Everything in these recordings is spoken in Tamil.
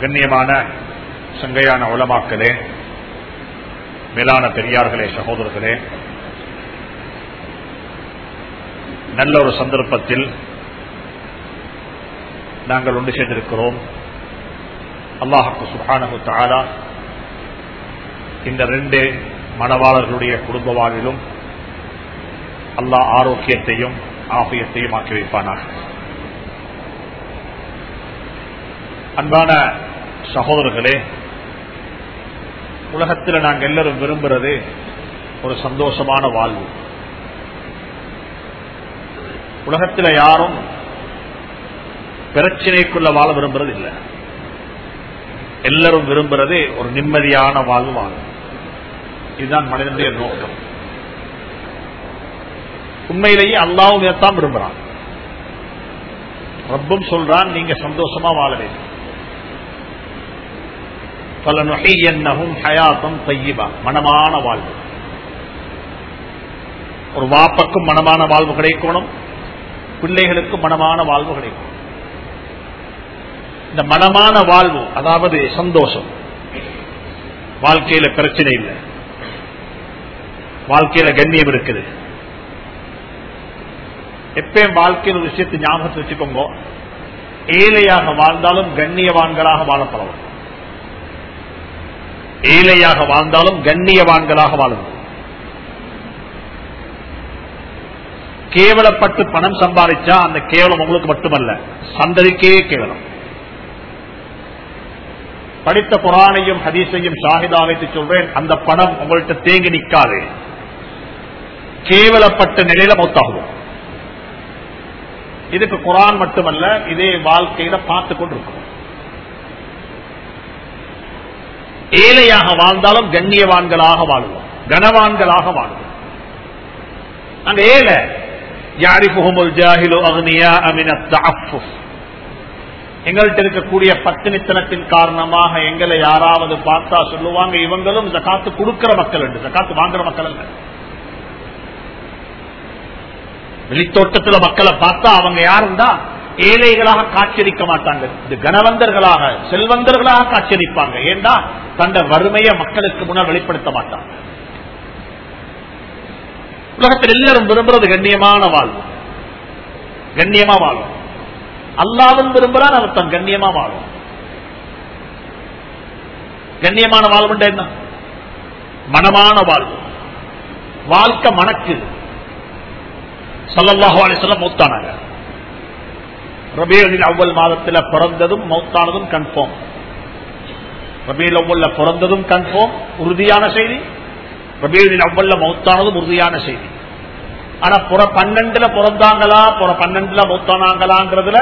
கண்ணியமான சங்கையான உலமாக்களே மேலான பெரியார்களே சகோதரர்களே நல்ல ஒரு சந்தர்ப்பத்தில் நாங்கள் ஒன்று சேர்ந்திருக்கிறோம். அல்லாஹுக்கு சுஹானகு தாரா இந்த ரெண்டு மணவாளர்களுடைய குடும்ப வாழ்விலும் அல்லாஹ் ஆரோக்கியத்தையும் ஆபியத்தையும் ஆக்கி வைப்பானாக. அன்பான சகோதரர்களே உலகத்தில் நாங்கள் எல்லாரும் விரும்புறது ஒரு சந்தோஷமான வாழ்வு. உலகத்தில் யாரும் பிரச்சனைக்குள்ள வாழ விரும்புறது இல்லை. எல்லாரும் விரும்புறது ஒரு நிம்மதியான வாழ்வு வாழும் இதுதான் மனிதனுடைய நோக்கம். உண்மையிலேயே அல்லாவும் தான் விரும்புறான். ரப்பும் சொல்றான் நீங்க சந்தோஷமா வாழ வேண்டும். பல ஹயாத்தம் தையிபா மனமான வாழ்வு. ஒரு வாப்பக்கும் மனமான வாழ்வு கிடைக்கணும். பிள்ளைகளுக்கும் மனமான வாழ்வு கிடைக்கும் இந்த மனமான வாழ்வு அதாவது சந்தோஷம். வாழ்க்கையில பிரச்சனை இல்லை. வாழ்க்கையில கண்ணியம் இருக்குது. எப்பயும் வாழ்க்கையில் ஒரு விஷயத்தை ஞாபகத்தை வச்சுக்கோங்க. ஏழையாக வாழ்ந்தாலும் கண்ணியவான்களாக வாழப்படலாம். ஏழையாக வாழ்ந்தாலும் கண்ணியவான்களாக வாழும். கேவலப்பட்டு பணம் சம்பாதிச்சா அந்த கேவலம் உங்களுக்கு மட்டுமல்ல சந்ததிக்கே கேவலம். படித்த புராணையும் ஹதீஸையும் ஷாஹிதா வைத்து சொல்றேன் அந்த பணம் உங்கள்கிட்ட தேங்கி நிற்காது. கேவலப்பட்ட நிலையில மொத்தாகும். இதுக்கு குரான் மட்டுமல்ல இதே வாழ்க்கையில பார்த்து கொண்டிருக்கும் ஏழையாக வாழ்ந்தாலும் கண்ணியவான்களாக வாழ்வோம். கனவான்களாக வாழ்வோம். நாங்க ஏழை யாரிபுகமுல் ஜாஹிலு அக்னியா அமின எங்கள்கிட்ட இருக்கக்கூடிய பத்தினித்தனத்தின் காரணமாக எங்களை யாராவது பார்த்தா சொல்லுவாங்க இவங்களும் ஜக்காத்து கொடுக்கிற மக்கள் என்று ஜக்காத்து வாங்குற மக்கள் அல்ல வெளித்தோட்டத்தில் மக்களை பார்த்தா அவங்க யாருந்தா ஏழைகளாக காட்சியளிக்க மாட்டாங்க. இது கனவந்தர்களாக செல்வந்தர்களாக காட்சியளிப்பாங்க. ஏண்டா? தந்த வறுமையை மக்களுக்கு முன்னால் வெளிப்படுத்த மாட்டாங்க உலகத்தில் எல்லாரும் விரும்புறது கண்ணியமான வாழ்வு. கண்ணியமா வாழும். அல்லாவும் விரும்புறான் அவர் தன் கண்ணியமா வாழும். கண்ணியமான வாழ்வு என்ன? மனமான வாழ்வு. வாழ்க்கை மணக்கு சல்லல்லாஹு சொல்ல மூத்தானாங்க ரபேலில் அவ்வல் மாதத்தில் பிறந்ததும் மௌத்தானதும் கன்ஃபார்ம் ரபேல் அவ்வல்ல பிறந்ததும் கன்ஃபார்ம் உறுதியான செய்தி. ரபேலில் அவ்வல்ல மௌத்தானதும் உறுதியான செய்தி. ஆனா புற பன்னெண்டுல பிறந்தாங்களா புற பன்னெண்டுல மௌத்தானாங்களாங்கிறதுல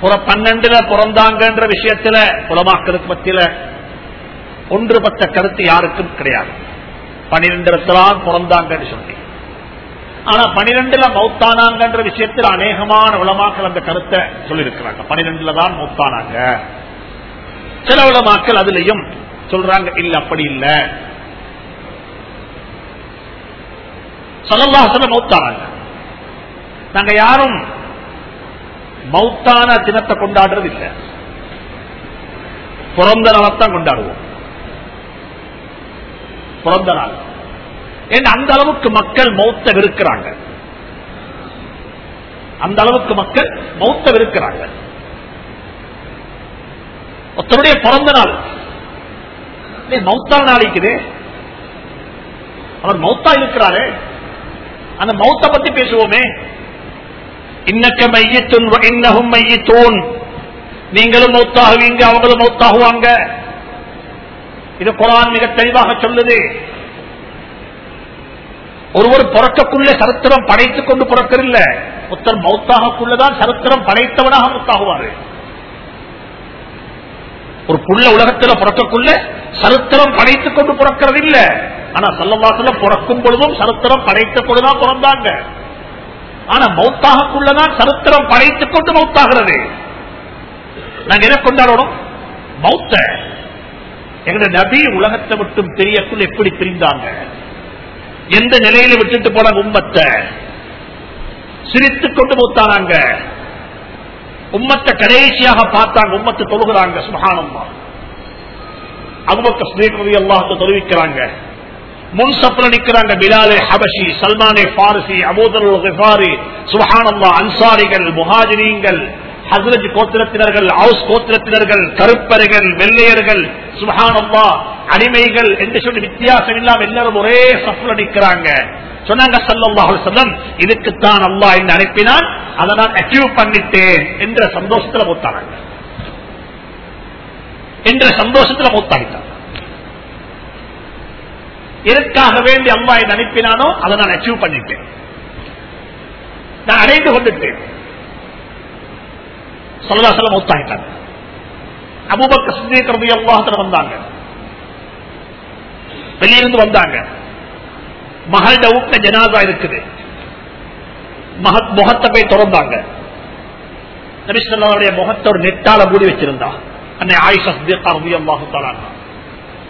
புற பன்னெண்டுல பிறந்தாங்கன்ற விஷயத்துல புலமாக்களுக்கு மத்தியில ஒன்றுபட்ட கருத்து யாருக்கும் கிடையாது. பனிரெண்டுலத்தான் பிறந்தாங்கன்னு சொன்னேன் ஆனா பனிரெண்டுல மௌத்தானாங்கன்ற விஷயத்தில் அநேகமான உலமாக்கள் அந்த கருத்தை சொல்லியிருக்கிறாங்க. பனிரெண்டுல தான் மௌத்தானாங்க. சில உலமாக்கள் அதுலயும் சொல்றாங்க இல்ல அப்படி இல்ல. சலல்லாசல மௌத்தானாங்க. நாங்க யாரும் மௌத்தான தினத்தை கொண்டாடுறது இல்லை பிறந்த நாளத்தான் கொண்டாடுவோம். பிறந்த நாள். அந்த அளவுக்கு மக்கள் மௌத்த விருக்கிறாங்க அந்த அளவுக்கு மக்கள் மௌத்த விருக்கிறாங்க ஒருத்தருடைய பிறந்த நாள். மௌத்தா நாளைக்குது அவர் மௌத்தா இருக்கிறாரு. அந்த மௌத்த பத்தி பேசுவோமே. இன்னக்க மையத்துன் இன்னகும் மையத்தோன். நீங்களும் மௌத்தாகுவீங்க அவங்களும் மௌத்தாகுவாங்க. இது குரான் மிக தெளிவாக சொல்லுது. ஒருவர் பிறக்கக்குள்ளே சரித்திரம் படைத்துக் கொண்டு பிறக்கவில்லை. புத்தர் மௌத்தாகக்குள்ளதான் சரித்திரம் படைத்தவனாக மௌத்தாகுவாரு. ஒரு புள்ள உலகத்துல பிறக்கக்குள்ள சரித்திரம் படைத்துக் கொண்டு பிறக்கிறது இல்ல ஆனா சல்லவாசல பிறக்கும் பொழுதும் சரித்திரம் படைத்துக் கொண்டுதான் பிறந்தாங்க. ஆனா மௌத்தாகக்குள்ளதான் சரித்திரம் படைத்துக் கொண்டு மௌத்தாகிறது. நாங்க என்ன கொண்டாடணும்? மௌத்த. எங்க நபி உலகத்தை மட்டும் தெரியக்குள் எப்படி பிரிந்தாங்க? எந்த நிலையில விட்டுட்டு போன உம்மத்தை? சிரித்துக் கொண்டு மூத்தானாங்க. உம்மத்தை கடைசியாக பார்த்தாங்க உம்மத்தை தொழுகிறாங்க சுகானம்மா அபுபக்கர் சிதீக் அல்லாஹத்தை தெரிவிக்கிறாங்க. முன் சப்ல நிக்கிறாங்க பிலாலே ஹபஷி சல்மானே பாரசி அபூதர் சுஹானம்மா அன்சாரிகள் முஹாஜினீங்கள் ஹஸ்ரஜ் கோத்திரத்தினர்கள் ஹவுஸ் கோத்திரத்தினர்கள் கருப்பர்கள் வெள்ளையர்கள் சுபஹானல்லா அடிமைகள் என்று சொல்லி வித்தியாசம் இல்லாம எல்லாரும் ஒரே சப்ல நிக்கிறாங்க. சொன்னாங்க சல்லல்லாஹு இதுக்குத்தான் அல்லாஹ் என்ன அனுப்பினான் அதை நான் அச்சீவ் பண்ணிட்டேன் என்ற சந்தோஷத்துல மூத்தானாங்க. என்ற சந்தோஷத்துல மூத்தாடிட்டாங்க எதற்காக வேண்டி அம்மா என்ன அனுப்பினானோ அதை நான் அச்சீவ் பண்ணிட்டேன். நான் அடைந்து கொண்டுட்டேன். சொல்லலாசல மூத்தாயிட்டாங்க அபூபக்க சிந்திக்கிறது அல்லாஹத்துல வந்தாங்க. வெளியிருந்து வந்தாங்க. மகள் வீட்டுல ஜனாதா இருக்குது. மகத் முகத்தை போய் திறந்தாங்க. நபிசல்லாவுடைய முகத்தை ஒரு நெட்டால மூடி வச்சிருந்தா. அன்னை ஆயிஷா சித்திகா ரவி அல்லாஹு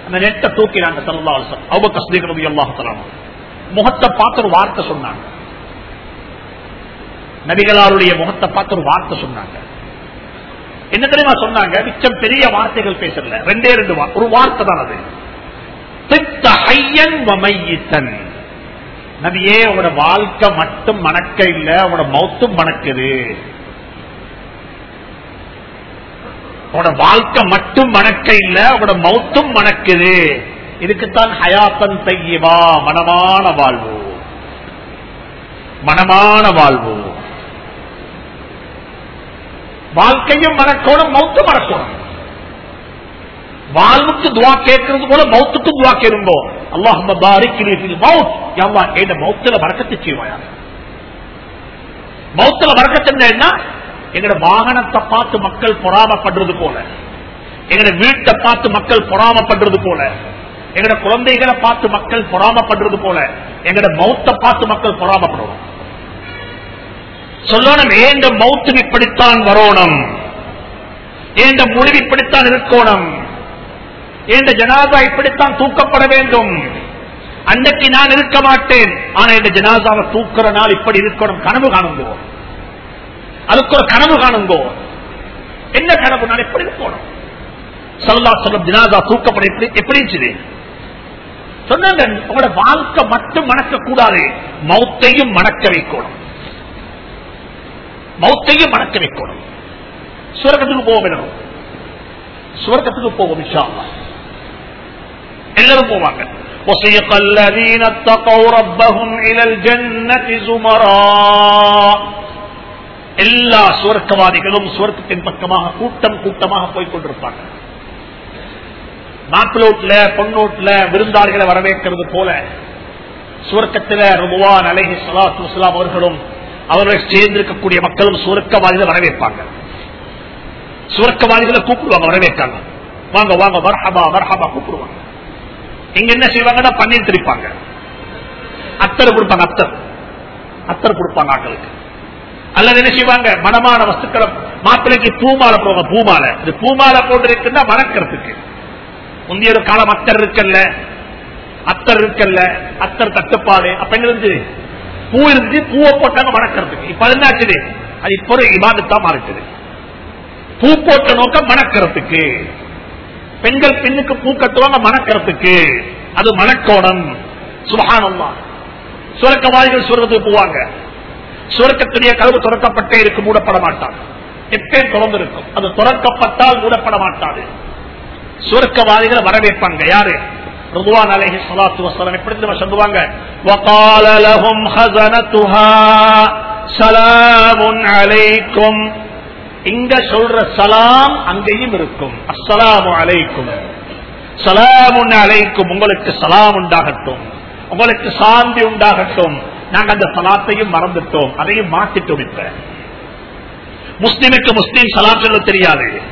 அந்த நெட்டை தூக்கினாங்க சல்லா அவங்க சித்திக ரவி அல்லாஹு முகத்தை பார்த்து ஒரு வார்த்தை சொன்னாங்க. நபிகளாருடைய முகத்தை பார்த்து ஒரு வார்த்தை சொன்னாங்க. என்ன தெரியுமா சொன்னாங்க? மிச்சம் பெரிய வார்த்தைகள் பேசல. ரெண்டே ரெண்டு ஒரு வார்த்தை தான் அது. தித்த நபியே உங்களோட வாழ்க்கை மட்டும் மணக்க இல்ல உங்களோட மௌத்தும் மணக்குது. உங்களோட வாழ்க்கை மட்டும் மணக்க இல்ல உங்களோட மௌத்தும் மணக்குது. இதுக்குத்தான் ஹயாத்தன் தையவா மனமான வாழ்வு. மனமான வாழ்வு. வாழ்க்கையும் மறக்கணும் மௌத்து மறக்கணும். வாழ்வுக்கு துவா கேட்கறது போல மௌத்துக்கு துவா கேளுங்கோ. அல்லாஹ் மவுத் யல்லா ஏத மௌத்துல வரக்கத்தை செய்வாயா? மௌத்துல வரக்கத்து என்ன எங்கட வாகனத்தை பார்த்து மக்கள் பொறாமப்படுறது போல. எங்கட வீட்டை பார்த்து மக்கள் பொறாமப்படுறது போல. எங்கட குழந்தைகளை பார்த்து மக்கள் பொறாமப்படுறது போல. எங்கட மௌத்தை பார்த்து மக்கள் பொறாமப்படுவோம் சொல்லணும் ஏண்ட மௌத்து இப்படித்தான் வரோணும்? ஏண்ட முடிவு இப்படித்தான் இருக்கணும்? ஏண்ட ஜனாதா இப்படித்தான் தூக்கப்பட வேண்டும்? அன்றைக்கு நான் இருக்க மாட்டேன். ஆனா இந்த ஜனாதாவை தூக்குற நாள் இப்படி இருக்கணும். கனவு காணுங்கோ. அதுக்கு ஒரு கனவு காணுங்கோ. என்ன கனவு? நான் எப்படி இருக்கணும்? சல்லா சொல்லம் ஜனாதா தூக்கப்பட எப்படி எப்படி இருந்துச்சு? சொன்னாங்க உங்களோட வாழ்க்கை மட்டும் மணக்க கூடாது மௌத்தையும் மணக்க வைக்கணும். மௌத்தையும் மணக்க வைக்கணும் சுவர்க்கத்துக்கு போக வேணும் சுவர்க்கத்துக்கு போவோம் இன்ஷா அல்லாஹ். எல்லாரும் போவாங்க وسيق الذين اتقوا ربهم الى الجنه زمرا எல்லா சுவர்க்கவாதிகளும் சுவர்க்கத்தின் பக்கமாக கூட்டம் கூட்டமாக போய் கொண்டிருப்பாங்க மாப்பிளோட்ல பொன்னோட்ல விருந்தாளிகளை வரவேற்கிறது போல சுவர்க்கத்தில ருபுவான் அலஹி சலாத்து வஸ்லாம் அவர்களும் அவர்களை சேர்ந்திருக்கக்கூடிய மக்களும் சுரக்கவாதிகளை வரவேற்பாங்க. சுரக்கவாதிகளை கூப்பிடுவாங்க வரவேற்காங்க. வாங்க வாங்க வர்ஹபா வர்ஹபா கூப்பிடுவாங்க. இங்க என்ன செய்வாங்கன்னா பன்னீர் திரிப்பாங்க அத்தர் கொடுப்பாங்க அத்தர். அத்தர் கொடுப்பாங்க ஆட்களுக்கு அல்லது என்ன செய்வாங்க மனமான வஸ்துக்களை மாப்பிளைக்கு பூமாலை போவாங்க பூமாலை. இது பூமாலை போட்டு இருக்குன்னா மணக்கிறதுக்கு முந்தைய ஒரு காலம் அத்தர் இருக்கல்ல. அத்தர் இருக்கல்ல. அத்தர் தட்டுப்பாடு. அப்ப இருந்து பூ இருந்து பூவை போட்டாங்க மணக்கிறதுக்கு. இப்ப அது என்னாச்சுது? அது இப்ப ஒரு இபாதத்தா மாறிச்சது பூ போட்ட நோக்கம் மணக்கிறதுக்கு. பெண்கள் பெண்ணுக்கு பூ கட்டுவாங்க மணக்கிறதுக்கு. அது மணக்கோணம். சுபகானம்மா சுரக்கவாதிகள் சுரத்துக்கு போவாங்க. சுரக்கத்துடைய கதவு துறக்கப்பட்டே இருக்கு மூடப்பட மாட்டாங்க. எப்பயும் திறந்து இருக்கும் அது துறக்கப்பட்டால் மூடப்பட மாட்டாது. சுரக்கவாதிகளை வரவேற்பாங்க. யாரு? ருதுவான் அலைஹி சலாத்து வஸலாம் எப்படி நம்ம சொல்லுவாங்க? வகால லஹும் ஹஸனத்துஹா அலைக்கும். இங்க சொல்ற சலாம் அங்கேயும் இருக்கும். அஸ்ஸலாமு அலைக்கும். சலாமுன் அலைக்கும். உங்களுக்கு சலாம் உண்டாகட்டும். உங்களுக்கு சாந்தி உண்டாகட்டும். நாங்க அந்த சலாத்தையும் மறந்துட்டோம். அதையும் மாத்திட்டோம் இப்ப. முஸ்லிமுக்கு முஸ்லீம் சலாம் சொல்ல தெரியாது.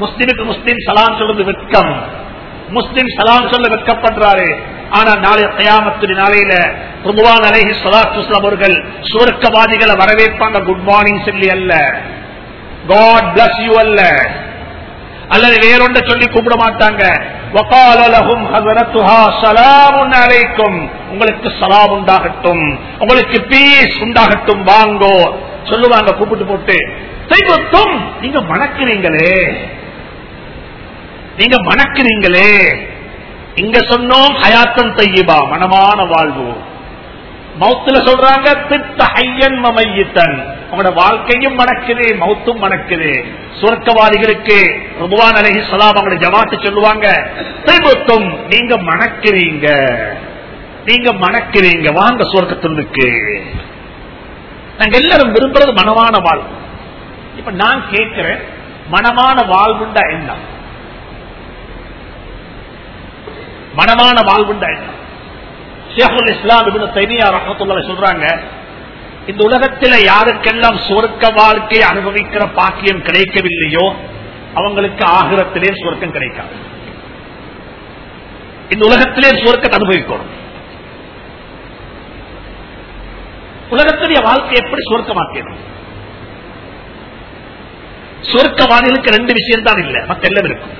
முஸ்லிமுக்கு முஸ்லீம் சலாம் சொல்றது வெட்கம். முஸ்லிம் சலாம் சொல்ல வெட்கப்படுறாரு. ஆனா நாளைய தயாமத்தின் நாளையில ருபுவான் அலஹி சலாத்துஸ்லாம் அவர்கள் சுவர்க்கவாதிகளை வரவேற்பாங்க. குட் மார்னிங் சொல்லி அல்ல. காட் பிளஸ் யூ அல்ல. அல்லது வேறொண்ட சொல்லி கூப்பிட மாட்டாங்க. உங்களுக்கு சலாம் உண்டாகட்டும். உங்களுக்கு பீஸ் உண்டாகட்டும். வாங்கோ. சொல்லுவாங்க கூப்பிட்டு போட்டு. நீங்க வணக்கிறீங்களே நீங்க மணக்கிறீங்களே. இங்க சொன்னோம் ஹயாத்தன் தையீபா மனமான வாழ்வு. மௌத்துல சொல்றாங்க திட்ட ஐயன் மமையித்தன். உங்களோட வாழ்க்கையும் மணக்குது மௌத்தும் மணக்குது சுரக்கவாதிகளுக்கு ருபுவான் அலஹி சலாம் அவங்களோட ஜமாத்து சொல்லுவாங்க திபுத்தும் நீங்க மணக்கிறீங்க. நீங்க மணக்கிறீங்க. வாங்க சுவர்க்கத்திற்கு நாங்க எல்லாரும் விரும்புறது மனமான வாழ்வு. இப்ப நான் கேட்கிறேன் மனமான வாழ்வுண்டா என்ன? மனமான வாழ்வுண்டா ஷேகுல் இஸ்லாம் இபின் தைனியா ரஹமத்துல்லாஹி சொல்றாங்க இந்த உலகத்தில் யாருக்கெல்லாம் சொர்க்க வாழ்க்கையை அனுபவிக்கிற பாக்கியம் கிடைக்கவில்லையோ அவங்களுக்கு ஆகிரத்திலே சொர்க்கம் கிடைக்காது. இந்த உலகத்திலே சொர்க்கத்தை அனுபவிக்கணும். உலகத்துடைய வாழ்க்கை எப்படி சொர்க்கமாக்கணும் சொர்க்கவாதிகளுக்கு ரெண்டு விஷயம் தான் இல்ல மத்த எல்லாம் இருக்கும்.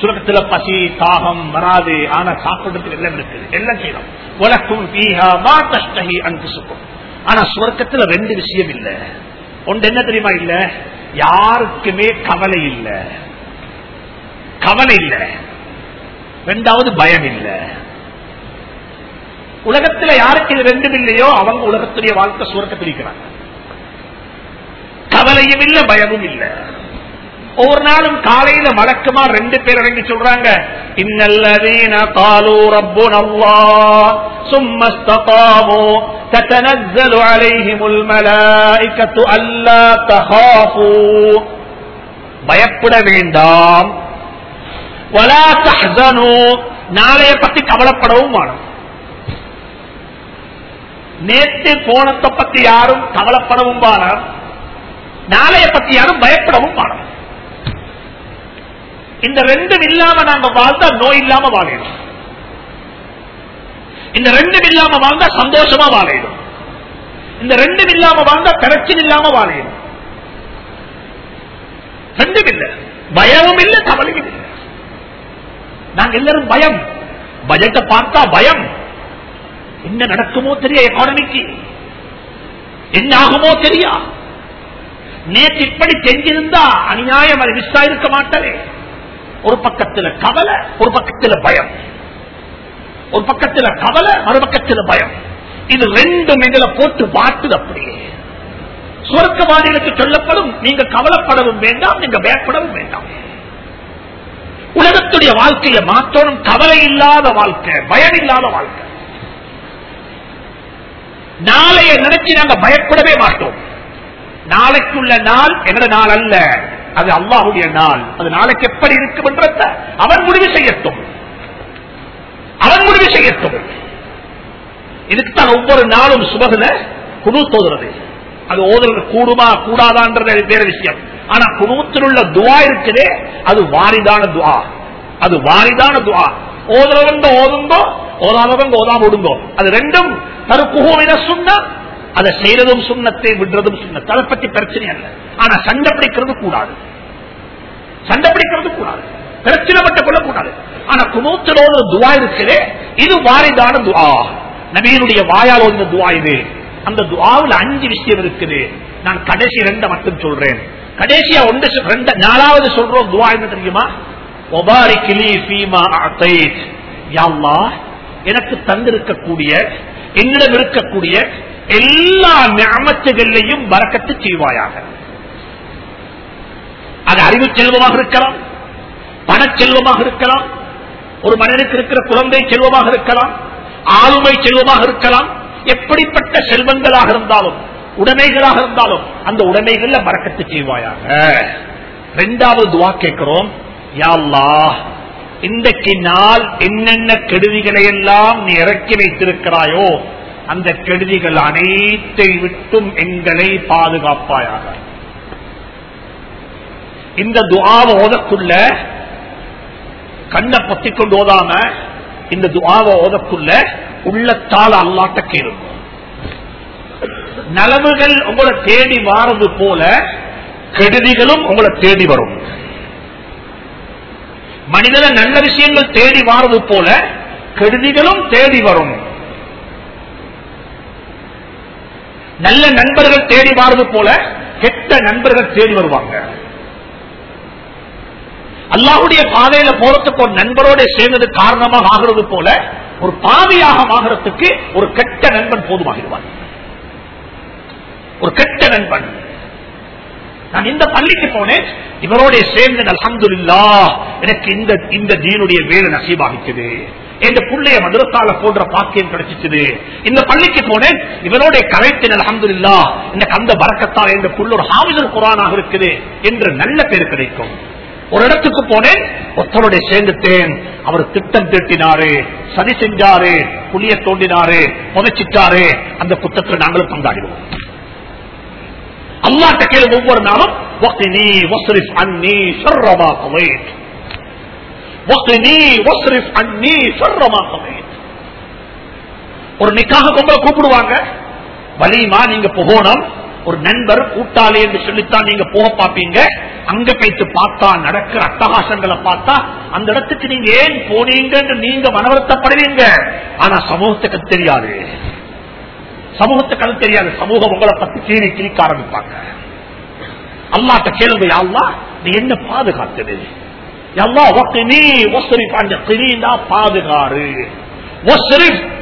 சுரகத்துல பசி தாகம் வராது. ஆனா சாப்பிடுறதுக்கு எல்லாம் இருக்குது. எல்லாம் செய்யணும் உலகம் பீஹா மா தஷ்டகி அன்பு சுக்கும் ஆனா சுவர்க்கத்துல ரெண்டு விஷயம் இல்ல. ஒன்று என்ன தெரியுமா இல்ல? யாருக்குமே கவலை இல்ல. கவலை இல்ல. ரெண்டாவது பயம் இல்ல. உலகத்துல யாருக்கு இது ரெண்டும் இல்லையோ? அவங்க உலகத்துடைய வாழ்க்கை சுவர்க்க பிரிக்கிறாங்க கவலையும் இல்ல பயமும் இல்லை. ஒவ்வொரு நாளும் காலையில வழக்கமா ரெண்டு பேர் இறங்கி சொல்றாங்க இன்னல்லதீன காலு ரப்புன அல்லாஹ் ثم استقاموا تتنزل عليهم الملائكة ألا تخافوا பயப்பட வேண்டாம் ولا تحزنوا நாளைய பத்தி கவலைப்படவும் வேணும் நேற்று போனத்தை பத்தி யாரும் கவலைப்படவும் வேணாம் நாளைய பத்தி யாரும் பயப்படவும் வேணும் இந்த ரெண்டும் இல்லாம நாங்க வாழ்ந்தா நோய் இல்லாம வாழிடும். இந்த ரெண்டும் இல்லாம வாழ்ந்தா சந்தோஷமா வாழிடும். இந்த ரெண்டும் இல்லாம வாழ்ந்தா பிரச்சனை இல்லாம வாழிடும். ரெண்டும் இல்ல. பயமும் இல்லை கவலையும் இல்லை. நாங்க எல்லாரும் பயம். பட்ஜெட்டை பார்த்தா பயம். என்ன நடக்குமோ தெரிய எக்கானமிக்கு என்ன ஆகுமோ தெரியா? நேற்று இப்படி செஞ்சிருந்தா அநியாயம் அது மிஸ் ஆயிருக்க மாட்டேன் ஒரு பக்கத்துல கவலை ஒரு பக்கத்துல பயம். ஒரு பக்கத்துல கவலை மறுபக்கத்துல பயம். இது ரெண்டும் எங்களை போட்டு பாட்டுது அப்படியே. சுரக்கவாதிகளுக்கு சொல்லப்படும் நீங்க கவலைப்படவும் வேண்டாம் நீங்க பயப்படவும் வேண்டாம். உலகத்துடைய வாழ்க்கையை மாற்றணும் கவலை இல்லாத வாழ்க்கை பயம் இல்லாத வாழ்க்கை. நாளைய நினைச்சு நாங்க பயப்படவே மாட்டோம். நாளைக்குள்ள நாள் என்னோட நாள் அல்ல. அது அல்லாஹுடைய நாள். அது நாளைக்கு எப்படி இருக்கும் என்றத அவன் முடிவு செய்யட்டும். அவன் முடிவு செய்யட்டும். இதுக்குத்தான் ஒவ்வொரு நாளும் சுபகுல குழு தோதுறது. அது ஓதுறது கூடுமா கூடாதான்றது வேற விஷயம். ஆனா குடும்பத்தில் உள்ள துவா இருக்குதே அது வாரிதான துவா. அது வாரிதான துவா. ஓதுறவங்க ஓதுங்கோ ஓதாதவங்க ஓதாம விடுங்கோ. அது ரெண்டும் தருபுகும் என சொன்ன அதை செய்யறதும் சுண்ணத்தை விடுறதும் சுண்ணத்தை. அதை பத்தி பிரச்சனை அல்ல. ஆனா சண்டை பிடிக்கிறது கூடாது. சண்டை பிடிக்கிறது கூடாது. பிரச்சனை பட்ட கொள்ளக்கூடாது. ஆனா குணூத்தலோட துவா இருக்குதே இது வாரிதான துவா. நபியினுடைய வாயால் ஓதின துவா இது. அந்த துவாவில் அஞ்சு விஷயம் இருக்குது. நான் கடைசி ரெண்ட மட்டும் சொல்றேன். கடைசியா ஒன்று ரெண்ட ரெண்டு நாலாவது சொல்றோம் துவா என்ன தெரியுமா? ஒபாரி கிளி பீமா எனக்கு தந்திருக்கக்கூடிய என்னிடம் இருக்கக்கூடிய எல்லா ஞாபகங்களையும் வரக்கத்து செய்வாயாக. அது அறிவு செல்வமாக இருக்கலாம் பணச்செல்வமாக இருக்கலாம் ஒரு மனிதனுக்கு இருக்கிற குழந்தை செல்வமாக இருக்கலாம் ஆளுமை செல்வமாக இருக்கலாம் எப்படிப்பட்ட செல்வங்களாக இருந்தாலும் உடைமைகளாக இருந்தாலும் அந்த உடைமைகள்ல மறக்கத்து செய்வாயாக. இரண்டாவது துவா கேட்கிறோம். யாழ்லா இன்றைக்கு நாள் என்னென்ன கெடுதிகளை எல்லாம் நீ இறக்கி வைத்திருக்கிறாயோ அந்த கெடுதிகள் அனைத்தை விட்டும் எங்களை பாதுகாப்பாயாக. இந்த துவாவ ஓதக்குள்ள கண்ணை பொத்திக் கொண்டு ஓதாம இந்த துவாவ ஓதக்குள்ள உள்ளத்தால் அல்லாட்ட கேளுங்க. நலவுகள் உங்களை தேடி வாரது போல கெடுதிகளும் உங்களை தேடி வரும். மனிதன நல்ல விஷயங்கள் தேடி வாரது போல கெடுதிகளும் தேடி வரும். நல்ல நண்பர்கள் தேடி வாரது போல கெட்ட நண்பர்கள் தேடி வருவாங்க. அல்லாஹுடைய பாதையில போறதுக்கு ஒரு நண்பரோட சேர்ந்தது காரணமாக ஆகிறது போல ஒரு பாவியாக ஆகிறதுக்கு ஒரு கெட்ட நண்பன் போதுமாகிடுவான். ஒரு கெட்ட நண்பன். நான் இந்த பள்ளிக்கு போனேன் இவரோட சேர்ந்து அல்ஹம்துலில்லா எனக்கு இந்த இந்த தீனுடைய வேலை நசீபாகிக்குது என் புள்ளைய மதுரத்தால போன்ற பாக்கியம் கிடைச்சிச்சு இந்த பள்ளிக்கு போனேன். இவரோட கரைத்தின் அலமது இல்லா இந்த கந்த பறக்கத்தால் என் புள்ள ஒரு ஹாமிதர் குரானாக இருக்குது என்று நல்ல பேர் கிடைக்கும். ஒரு இடத்துக்கு போனேன். ஒருத்தருடைய சேர்ந்துட்டேன். அவர் திட்டம் திட்டினாரு சதி செஞ்சாரு புளிய தோண்டினாரு புதைச்சிட்டாரு அந்த குத்தத்தில் நாங்களும் பங்காடிவோம் அல்லாட்ட கேள்வி ஒவ்வொரு நாளும் ஒரு நிக்காக கும்பல கூப்பிடுவாங்க. வலிமா நீங்க போகணும் ஒரு நண்பர் கூட்டாளி என்று சொல்லித்தான் நீங்க போக பாப்பீங்க அங்க போயிட்டு பார்த்தா நடக்கிற அட்டகாசங்களை பார்த்தா அந்த இடத்துக்கு நீங்க ஏன் போனீங்கன்னு நீங்க மனவருத்தப்படுவீங்க. ஆனா சமூகத்துக்கு தெரியாது. சமூகத்துக்கு அது தெரியாது. சமூகம் உங்களை பத்தி கீறி கிழிக்க ஆரம்பிப்பாங்க. அல்லாட்ட கேளுங்க யாழ்லா நீ என்ன பாதுகாத்தது? யல்லா பாதுகாரு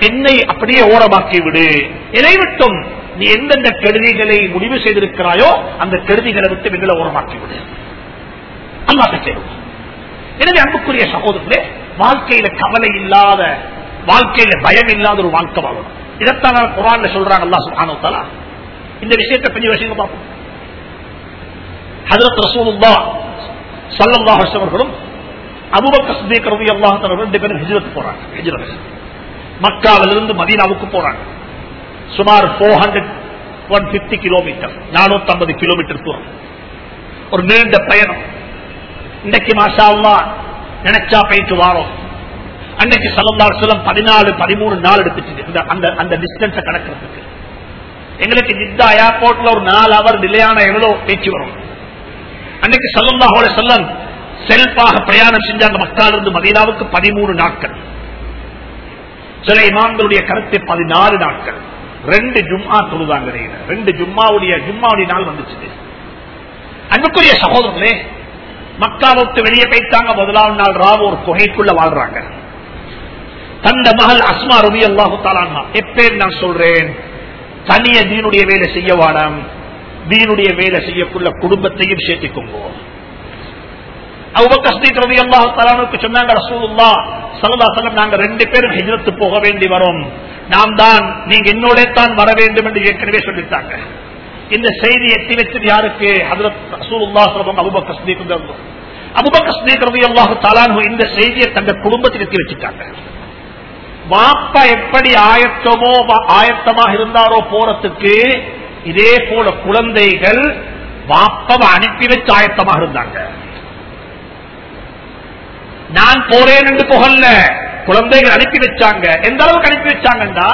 என்னை அப்படியே ஓரமாக்கி விடு இணைவிட்டும் நீ எந்தெந்த கெடுதிகளை முடிவு செய்திருக்கிறாயோ அந்த கெடுதிகளை விட்டு எங்களை ஓரமாக்கி விடு அல்லாட்ட எனவே அன்புக்குரிய சகோதரர்களே வாழ்க்கையில கவலை இல்லாத வாழ்க்கையில பயம் இல்லாத ஒரு வாழ்க்கை வாழணும். இதைத்தான் குரான்ல சொல்றாங்க அல்லா சுப்ஹானஹு இந்த விஷயத்தை பெரிய விஷயங்க பார்ப்போம் ஹஜரத் ரசூலுல்லா ஸல்லல்லாஹு அலைஹி வஸல்லம் அபூபக்கர் சித்திக் ரலியல்லாஹு ரெண்டு பேரும் ஹிஜ்ரத் போறாங்க. ஹிஜ்ரத். மக்காவிலிருந்து மதீனாவுக்கு போறாங்க. சுமார் 400 150 கிலோமீட்டர் 450 கிலோமீட்டர் தூரம். ஒரு நீண்ட பயணம். இன்னைக்கு மாஷா நினைச்சா போயிட்டு வாரோம். அன்னைக்கு சல்லல்லாஹு செல்லம் பதினாலு பதிமூணு நாள் எடுத்துச்சு. இந்த அந்த அந்த டிஸ்டன்ஸ கடக்கிறதுக்கு. எங்களுக்கு ஜித்தா ஏர்போர்ட்ல ஒரு நாலு அவர் நிலையான எவ்வளவு பேச்சு வரும். அன்னைக்கு சல்லல்லாஹு செல்லம் செல்பாக பிரயாணம் செஞ்சாங்க மக்கால இருந்து மதீனாவுக்கு பதிமூணு நாட்கள். சில இமாம்களுடைய கருத்து பதினாலு நாட்கள். ரெண்டு ஜும்மா தொழுதாங்க ரெண்டு ஜும்மாவுடைய ஜும்மாவுடைய நாள் வந்துச்சு அன்புக்குரிய சகோதரர்களே மக்காவுக்கு வெளியே போயிட்டாங்க. முதலாவது நாள் ராவ ஒரு குகைக்குள்ள வாழ்றாங்க. தந்த மகள் அஸ்மா ரவி அல்லாஹு தாலான் எப்பேர் நான் சொல்றேன்? தனிய தீனுடைய வேலை செய்ய வாடம் தீனுடைய வேலை செய்யக்குள்ள குடும்பத்தையும் சேர்த்துக்கோங்க சொன்னாங்க ரசூலுல்லா சல்லா சொல்லம் நாங்க ரெண்டு பேரும் ஹிஜரத்து போக வேண்டி வரும். நாம் தான் நீங்க என்னோட தான் வர வேண்டும் என்று ஏற்கனவே சொல்லிட்டாங்க. இந்த செய்தி எட்டி வச்சது யாருக்கு? ஹஜரத் ரசூலுல்லா சலம் அபுபக்கர் ஸ்தீக் அபுபக்கர் ஸ்தீக் ரவி அல்லாஹு தாலானு இந்த செய்தியை தங்க குடும்பத்தில் எத்தி வச்சுட்டாங்க. வாப்பா எப்படி ஆயத்தமோ ஆயத்தமாக இருந்தாரோ போறதுக்கு இதே போல குழந்தைகள் வாப்பவ அனுப்பி வச்சு ஆயத்தமாக இருந்தாங்க. நான் போறேன் என்று புகழ்ல குழந்தைகள் அனுப்பி வச்சாங்க. எந்த அளவுக்கு அனுப்பி வச்சாங்கன்னா?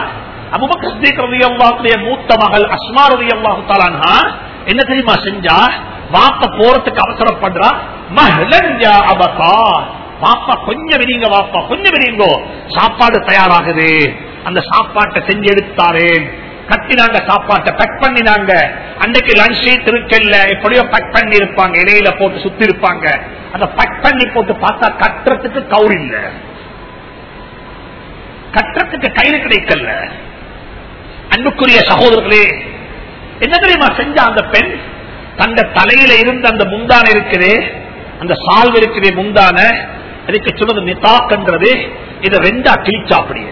அபுபக்ரதியுடைய மூத்த மகள் அஸ்மா ரவி என்ன தெரியுமா செஞ்சா? வாப்ப போறதுக்கு அவசரப்படுறா. மஹலஞ்சா அபகா. வாப்பா கொஞ்சம் விரிங்க வாப்பா கொஞ்சம் விரிங்கோ சாப்பாடு தயாராகுது. அந்த சாப்பாட்டை செஞ்சு எடுத்தாரேன். கட்டினாங்க சாப்பாட்டை பேக் பண்ணினாங்க. அன்னைக்கு லஞ்ச் ஷீட் எப்படியோ பேக் பண்ணி இருப்பாங்க இடையில போட்டு சுத்தி இருப்பாங்க அந்த பேக் பண்ணி போட்டு பார்த்தா கட்டுறதுக்கு கவுர் இல்ல. கட்டுறதுக்கு கயிறு கிடைக்கல. அன்புக்குரிய சகோதரர்களே என்ன தெரியுமா செஞ்ச அந்த பெண்? தந்த தலையில இருந்து அந்த முந்தான இருக்குது அந்த சால்வு இருக்குது முந்தான. அதுக்கு சொன்னது நிதாக்குன்றது இதை ரெண்டா கிழிச்சா அப்படியே.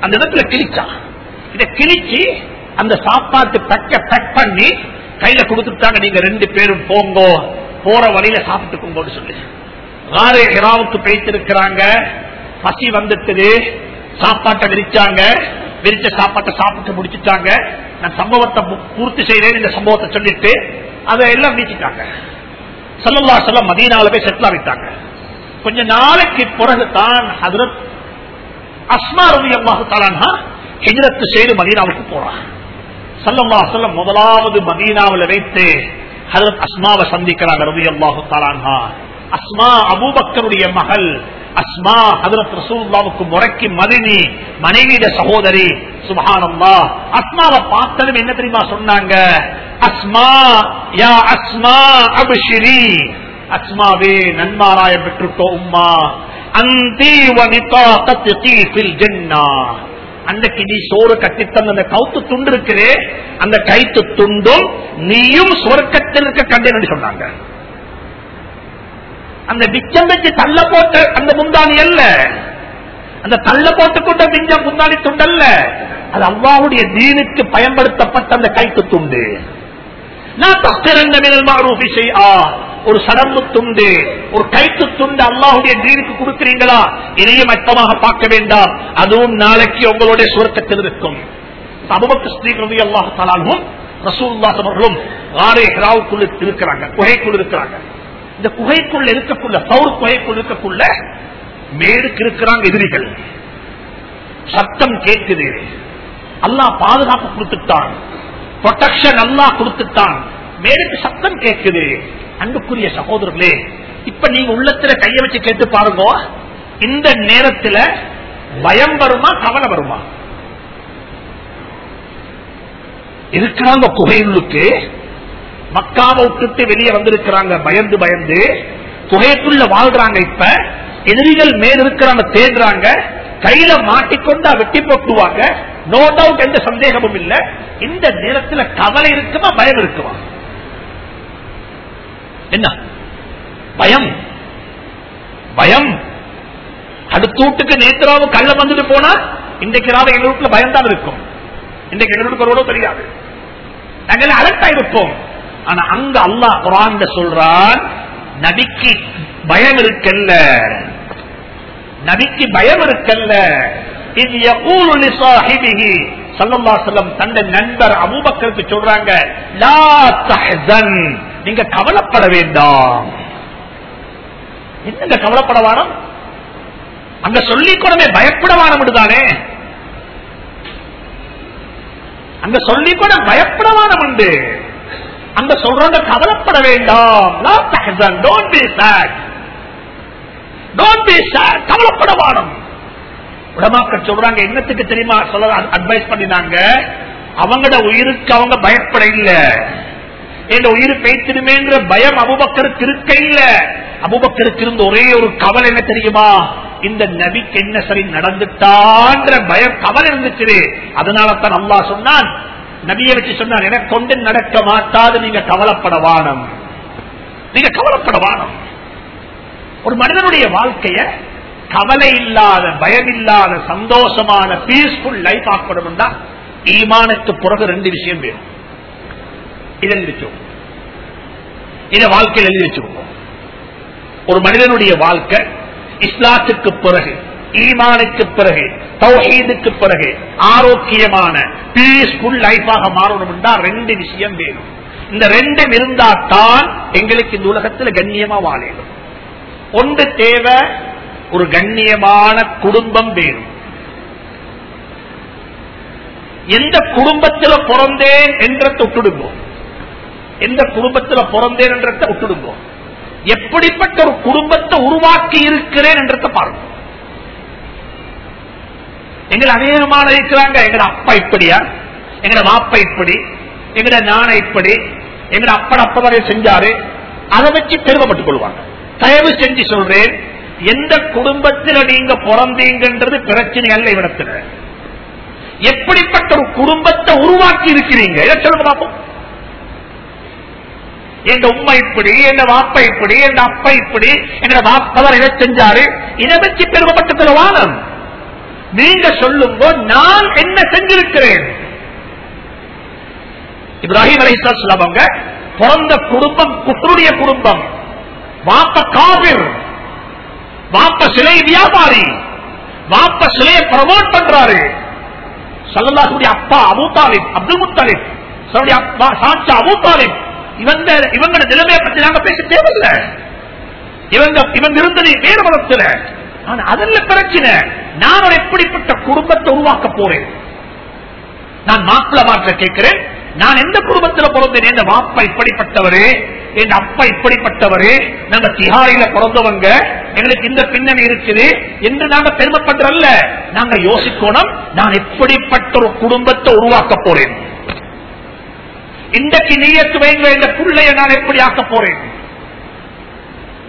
அந்த இடத்துல கிழிச்சா. இதை கிழிச்சு அந்த சாப்பாட்டு பேக்க பேக் பண்ணி கையில கொடுத்துட்டாங்க. நீங்க ரெண்டு பேரும் போங்கோ. போற வழியில சாப்பிட்டுக்கோங்கன்னு சொல்லி. ஆறு ஹிராவுக்கு பேச்சிருக்கிறாங்க பசி வந்துட்டது. சாப்பாட்டை விரிச்சாங்க. விரிச்ச சாப்பாட்டை சாப்பிட்டு முடிச்சுட்டாங்க. நான் சம்பவத்தை பூர்த்தி செய்யறேன் இந்த சம்பவத்தை சொல்லிட்டு அதை எல்லாம் நீச்சிட்டாங்க சல்லல்லா சொல்ல மதியனால போய் செட்டில் ஆகிட்டாங்க. கொஞ்ச நாளைக்கு பிறகு தான் ஹதரத் அஸ்மா ரவி அல்லாஹு தாலானா ஹிஜரத்து செய்து மதீனாவுக்கு போறான். சல்லம்மா சொல்லம் முதலாவது மதீனாவில் வைத்து ஹரத் அஸ்மாவை சந்திக்கிறாங்க ரவி அல்லாஹு தாலான்ஹா அஸ்மா அபூபக்கருடைய மகள் அஸ்மா ஹதரத் ரசூல்லாவுக்கு முறைக்கு மதினி மனைவியிட சகோதரி சுபஹானம்மா அஸ்மாவை பார்த்ததும் என்ன தெரியுமா சொன்னாங்க? அஸ்மா யா அஸ்மா அபிஷிரி. அஸ்மாவே நன்மாராய பெற்றுட்டோ உம்மா. அந்தி வனிதா தத்தி ஃபில் ஜன்னா. அன்னைக்கு நீ சோறு கட்டித்தந்த அந்த கவுத்து துண்டு இருக்குதே அந்த கைத்து துண்டும் நீயும் சொர்க்கத்தில் இருக்க கண்டேன் சொன்னாங்க. அந்த பிச்சம் வச்சு தள்ள போட்ட அந்த முந்தானி அல்ல. அந்த தள்ள போட்டு கொண்ட பிஞ்ச முந்தானி துண்டல்ல. அது அவ்வாவுடைய தீனுக்கு பயன்படுத்தப்பட்ட அந்த கைத்து துண்டு. நான் தஸ்திரங்க மினல் மாரூஃபி ஆ ஒரு சடம்பு துண்டு ஒரு கைத்து துண்டு அல்லாஹுடைய தீனுக்கு கொடுக்கிறீங்களா? இதையும் அர்த்தமாக பார்க்க வேண்டாம். அதுவும் நாளைக்கு உங்களுடைய சுரக்கத்தில் இருக்கும். அபுபக்தி அல்லாஹ் தலாலும் ரசூல்லாஸ் அவர்களும் குகைக்குள் இந்த குகைக்குள்ள இருக்கக்குள்ள சவுர் குகைக்குள் இருக்கக்குள்ள மேலுக்கு இருக்கிறாங்க எதிரிகள். சத்தம் கேட்குது. அல்லாஹ் பாதுகாப்பு கொடுத்துட்டான். ப்ரொடெக்ஷன் அல்லாஹ் கொடுத்துட்டான். மேலுக்கு சத்தம் கேட்குது. அன்புக்குரிய சகோதரர்களே இப்ப நீங்க உள்ளத்துல கைய வச்சு கேட்டு பாருங்க. இந்த நேரத்துல பயம் வருமா கவலை வருமா? இருக்கிறாங்க குகையுள்ளுக்கு மக்காவை விட்டுட்டு வெளியே வந்திருக்கிறாங்க பயந்து பயந்து. குகைக்குள்ள வாழ்றாங்க இப்ப. எதிரிகள் மேல் இருக்கிறாங்க தேடுறாங்க. கையில மாட்டிக்கொண்டா வெட்டி போட்டுவாங்க. நோ டவுட் எந்த சந்தேகமும் இல்ல. இந்த நேரத்துல கவலை இருக்குமா பயம் இருக்குமா? என்ன? பயம். பயம். அடுத்த வீட்டுக்கு நேத்திராவும் கள்ள வந்துட்டு போனா இன்றைக்கு நாள் எங்க வீட்டுல பயம் தான் இருக்கும். இன்றைக்கு எங்க வீட்டுக்கு ஒரு தெரியாது. நாங்கள் அலர்ட்டா இருப்போம். ஆனா அங்க அல்லாஹ் குரான் சொல்றான் நபிக்கு பயம் இருக்கல்ல. நபிக்கு பயம் இருக்கல்ல. இது யகூலு லிசாஹிபிஹி ஸல்லல்லாஹு அலைஹி நண்பர் அபூபக்கருக்கு சொல்றாங்க நீங்க கவலைப்பட வேண்டாம். என்னங்க கவலைப்பட வேணும் அங்க சொல்லிக்கூடமே பயப்பட தானே அங்க சொல்லிக்கூட பயப்பட வேணும் உண்டு. அங்க சொல்றவங்க கவலைப்பட வேண்டாம். லா Tahsan don't be sad don't be sad கவலைப்பட வேணும் உடமாக்கள் சொல்றாங்க என்னத்துக்கு தெரியுமா? சொல்ல அட்வைஸ் பண்ணினாங்க. அவங்களோட உயிருக்கு அவங்க பயப்பட இல்லை. என் உயிர் பேய்த்திடுமேன்ற பயம் அபுபக்கருக்கு இருக்க இல்ல. அபுபக்கருக்கு இருந்த ஒரே ஒரு கவலை என்ன தெரியுமா? இந்த நபிக்கு என்ன சரி நடந்துட்டான்ற பயம் கவலை இருந்துச்சு அதனால தான் அல்லா சொன்னான் நபியை வச்சு சொன்னான் என கொண்டு நடக்க மாட்டாது நீங்க கவலைப்பட வானம் நீங்க கவலைப்பட வானம் ஒரு மனிதனுடைய வாழ்க்கைய கவலை இல்லாத பயம் இல்லாத சந்தோஷமான பீஸ்ஃபுல் லைஃப் ஆக்கப்படும் தான் ஈமானுக்கு பிறகு ரெண்டு விஷயம் வேணும். இதை எழுதி இதை வாழ்க்கையில் எழுதி வச்சுக்கோங்க ஒரு மனிதனுடைய வாழ்க்கை இஸ்லாத்துக்கு பிறகு ஈமானுக்கு பிறகு தௌஹீதுக்கு பிறகு ஆரோக்கியமான பீஸ்ஃபுல் லைஃபாக மாறணும் ரெண்டு விஷயம் வேணும். இந்த ரெண்டும் இருந்தா தான் எங்களுக்கு இந்த உலகத்தில் கண்ணியமா வாழணும் ஒன்று தேவை ஒரு கண்ணியமான குடும்பம் வேணும். எந்த குடும்பத்தில் பிறந்தேன் என்ற விட்டுடுவோம் எந்த குடும்பத்தில் பிறந்தேன் என்றத விட்டுடுங்க. எப்படிப்பட்ட ஒரு குடும்பத்தை உருவாக்கி இருக்கிறேன் என்றத பாருங்க. எங்களை அநேகமான இருக்கிறாங்க. எங்கட அப்பா இப்படியா? எங்கட மாப்பா இப்படி? எங்கட ஞான இப்படி? எங்கட அப்பட அப்பவரை செஞ்சாரு? அதை வச்சு பெருமைப்பட்டுக் கொள்வாங்க. தயவு செஞ்சு சொல்றேன் எந்த குடும்பத்தில் நீங்க பிறந்தீங்கன்றது பிரச்சனை அல்ல இவ்விடத்துல. எப்படிப்பட்ட ஒரு குடும்பத்தை உருவாக்கி இருக்கிறீங்க? இதை சொல்லுங்க பார்ப்போம் எங்க உண்மை இப்படி எங்க வாப்பா இப்படி எங்க அப்பா இப்படி எங்க வாப்பவர் இதை செஞ்சாரு? இதை வச்சு பெருமைப்பட்ட வானம் நீங்க சொல்லுங்க நான் என்ன செஞ்சிருக்கிறேன்? இப்ராஹிம் அலிஸ்லாம் சொல்லுவாங்க பிறந்த குடும்பம் குஃபருடைய குடும்பம். வாப்ப காவிர் வாப்ப சிலை வியாபாரி. வாப்ப சிலையை ப்ரமோட் பண்றாரு. சல்லல்லாஹுடைய அப்பா அபு தாலிப் அப்துல் முத்தாலிப் அப்பா சாட்சா அபு தாலிப். இவங்க இவங்க நிலைமையை பத்தி நாங்க பேச தேவையில்ல. இவங்க இவங்க இருந்தது வேறு மதத்துல. ஆனா அதல்ல பிரச்சனை. நான் ஒரு எப்படிப்பட்ட குடும்பத்தை உருவாக்க போறேன்? நான் மாப்பிள்ள மாற்ற கேட்கிறேன். நான் எந்த குடும்பத்தில் பிறந்தேன்? எந்த மாப்பா இப்படிப்பட்டவரு என் அப்பா இப்படிப்பட்டவரு நாங்க திகாரியில பிறந்தவங்க எங்களுக்கு இந்த பின்னணி இருக்குது என்று நாங்க பெருமைப்படுறல்ல நாங்க யோசிக்கணும் நான் எப்படிப்பட்ட ஒரு குடும்பத்தை உருவாக்க போறேன்? இன்றைக்கு நீயத்து வைங்க இந்த பிள்ளைய நான் எப்படி ஆக்க போறேன்?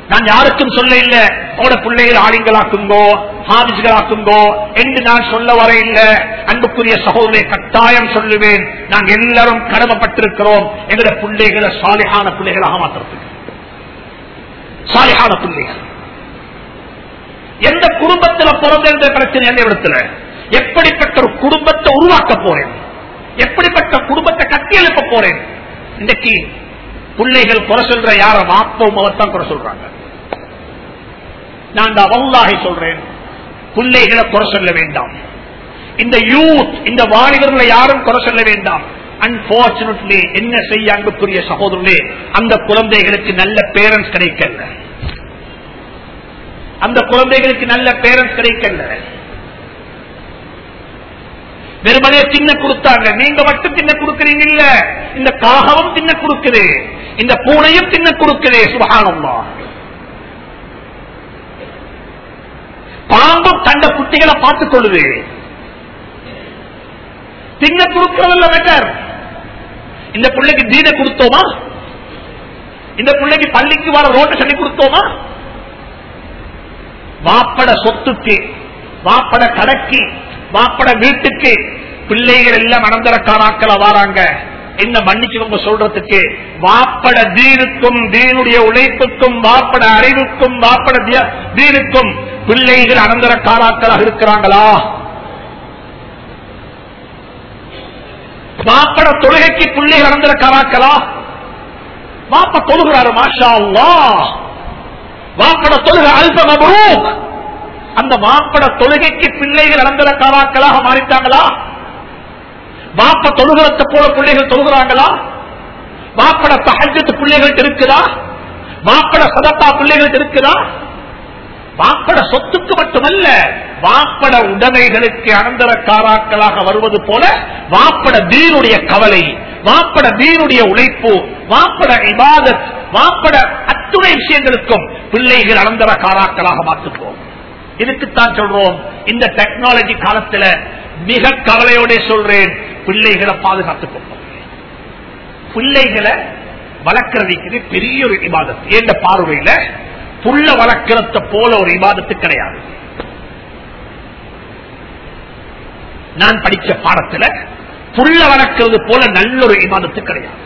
நான் யாருக்கும் சொல்ல இல்ல உங்களோட பிள்ளைகள் ஆளிங்களாக்குங்கோ ஹாபிஸ்களாக்குங்கோ என்று நான் சொல்ல வர இல்ல. அன்புக்குரிய சகோதரை கட்டாயம் சொல்லுவேன் நாங்க எல்லாரும் கடமைப்பட்டிருக்கிறோம். எங்களோட பிள்ளைகளை சாலிகான பிள்ளைகளாக மாற்றுறதுக்கு. சாலிகான பிள்ளைகள். எந்த குடும்பத்தில் பிறந்த என்ற பிரச்சனை என்ன இடத்துல. எப்படிப்பட்ட ஒரு குடும்பத்தை உருவாக்க போறேன்? எப்படிப்பட்ட குடும்பத்தை கட்டி எழுப்ப போறேன்? இன்னைக்கு பிள்ளைகள் குறை சொல்ற யார மாப்பவும் அவர்தான் குறை சொல்றாங்க. நான் வல்லாகி சொல்றேன். பிள்ளைகளை குறை சொல்ல வேண்டாம். இந்த யூத் இந்த வாலிபர்களை யாரும் குறை சொல்ல வேண்டாம். அன்பார்ச்சுனேட்லி என்ன செய்ய அன்புக்குரிய சகோதரர்களே அந்த குழந்தைகளுக்கு நல்ல பேரண்ட்ஸ் கிடைக்கல. அந்த குழந்தைகளுக்கு நல்ல பேரண்ட்ஸ் கிடைக்கல. வெறுமனே தின்ன கொடுத்தாங்க. நீங்க மட்டும் தின்ன கொடுக்கறீங்க இல்ல இந்த காகவும் தின்ன கொடுக்குது. இந்த பூனையும் தின்ன கொடுக்குது. சுபகானம்மா பாம்பும் தண்ட குட்டிகளை பார்த்துக் கொள்ளுது. தின்ன கொடுக்கறதில்ல பெட்டர் இந்த பிள்ளைக்கு தீன கொடுத்தோமா? இந்த பிள்ளைக்கு பள்ளிக்கு வர ரோட்டை சொல்லி கொடுத்தோமா? வாப்பட சொத்துக்கு வாப்பட கடைக்கு மாப்பட வீட்டுக்கு பிள்ளைகள் எல்லாம் அனந்தரக்காராக்கள வாராங்க என்ன மன்னிச்சுக்கோங்க சொல்றதுக்கு? வாப்பட தீனுக்கும் தீனுடைய உழைப்புக்கும் வாப்பட அறிவுக்கும் வாப்பட தீனுக்கும் பிள்ளைகள் அனந்தரக்காராக்களாக இருக்கிறாங்களா? வாப்பட தொழுகைக்கு பிள்ளைகள் அனந்தரக்காராக்களா வாப்ப தொழுகிறாரு மாஷா வாப்பட தொழுகை அல்ப அந்த மாப்பட தொழுகைக்கு பிள்ளைகள் அனந்தரக்காராக்களாக மாறிட்டாங்களா? மாப்ப தொழுகிறத்தை போல பிள்ளைகள் தொழுகிறாங்களா? மாப்பட தகஜத்து பிள்ளைகள் இருக்குதா? மாப்பட சதத்தா பிள்ளைகள் இருக்குதா? மாப்பட சொத்துக்கு மட்டுமல்ல வாப்பட உடைமைகளுக்கு அனந்தரக்காராக்களாக வருவது போல வாப்பட தீனுடைய கவலை வாப்பட தீனுடைய உழைப்பு வாப்பட இபாதத் வாப்பட அத்துணை விஷயங்களுக்கும் பிள்ளைகள் அனந்தரக்காராக்களாக மாற்றுப்போம். இதுக்குத்தான் சொல்றோம். இந்த டெக்னாலஜி காலத்துல மிக கவலையோட சொல்றேன். பிள்ளைகளை பாதுகாத்துக் கொள்வோம் பிள்ளைகளை வளர்க்கறதுக்கு பெரிய ஒரு இபாதத். என்ற பார்வையில புள்ள வளர்க்கறத போல ஒரு இபாதத்து கிடையாது. நான் படிச்ச பாடத்துல புள்ள வளர்க்கிறது போல நல்ல ஒரு இபாதத்து கிடையாது.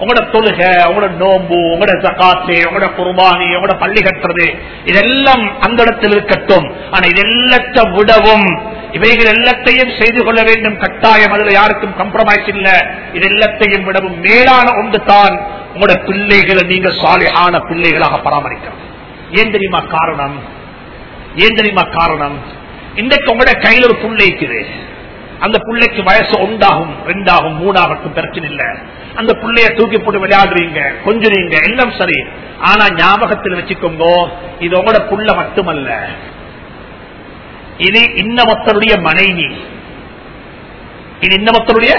உங்களோட தொழுகை உங்களோட நோம்பு உங்களோட ஜக்காத்து உங்களோட குர்பானி உங்களோட பள்ளி கட்டுறது இதெல்லாம் அந்த இடத்தில் இருக்கட்டும். ஆனா இதெல்லத்தை விடவும் இவைகள் எல்லாத்தையும் செய்து கொள்ள வேண்டும். கட்டாயம் அதுல யாருக்கும் கம்ப்ரமைஸ் இல்ல. இது எல்லாத்தையும் விடவும் மேலான ஒன்று தான் உங்களோட பிள்ளைகளை நீங்க சாலையான பிள்ளைகளாக பராமரிக்கிறது. ஏன் தெரியுமா காரணம்? ஏன் தெரியுமா காரணம்? இன்றைக்கு உங்களோட கையில் ஒரு புள்ளை இருக்குது. அந்த புள்ளைக்கு வயசு ஒன்றாகும் ரெண்டாகும் மூணாகட்டும் பிரச்சனை இல்ல. அந்த புள்ளைய தூக்கி போட்டு விளையாடுறீங்க கொஞ்சுறீங்க எல்லாம் சரி. ஆனா ஞாபகத்தில் வச்சுக்கோங்க இது உங்களோட புள்ள மட்டுமல்ல. இது இன்னமத்தருடைய மனைவி. இது இன்னமத்தருடைய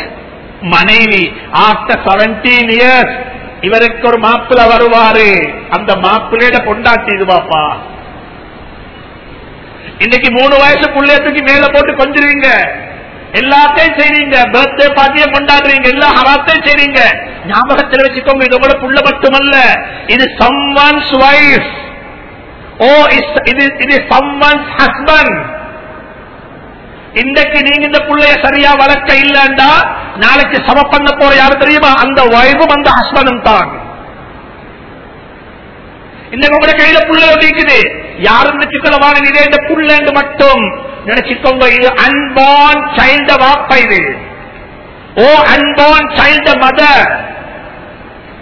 மனைவி. ஆஃப்டர் செவன்டீன் இயர்ஸ் இவருக்கு ஒரு மாப்பிள்ள வருவாரு. அந்த மாப்பிள்ளையிட கொண்டாட்டி இது பாப்பா. இன்னைக்கு மூணு வயசு தூக்கி மேல போட்டு கொஞ்சுறீங்க. எல்லாத்தையும் செய்றீங்க. பர்த்டே பார்ட்டியை கொண்டாடுறீங்க. எல்லா ஹராத்தையும் செய்றீங்க. ஞாபகத்தில் வச்சுக்கோங்க இது கூட புள்ள மட்டுமல்ல. இது சம்வன்ஸ் வைஃப் ஓ இது இது சம்வன்ஸ் ஹஸ்பண்ட் இன்றைக்கு நீங்க இந்த புள்ளைய சரியா வளர்க்க இல்லண்டா நாளைக்கு சம பண்ண போற யாரு தெரியுமா? அந்த வைஃபும் அந்த ஹஸ்பண்டும் தான். இன்னைக்கு உங்களோட கையில புள்ள நீக்குது யாரும் நினைச்சுக்கொள்ளவான இதே இந்த புள்ளண்டு மட்டும். நினைச்சுக்கோங்க இது அன்பான் சைல்ட வாப்பா இது. ஓ அன்பான் சைல்ட மதர்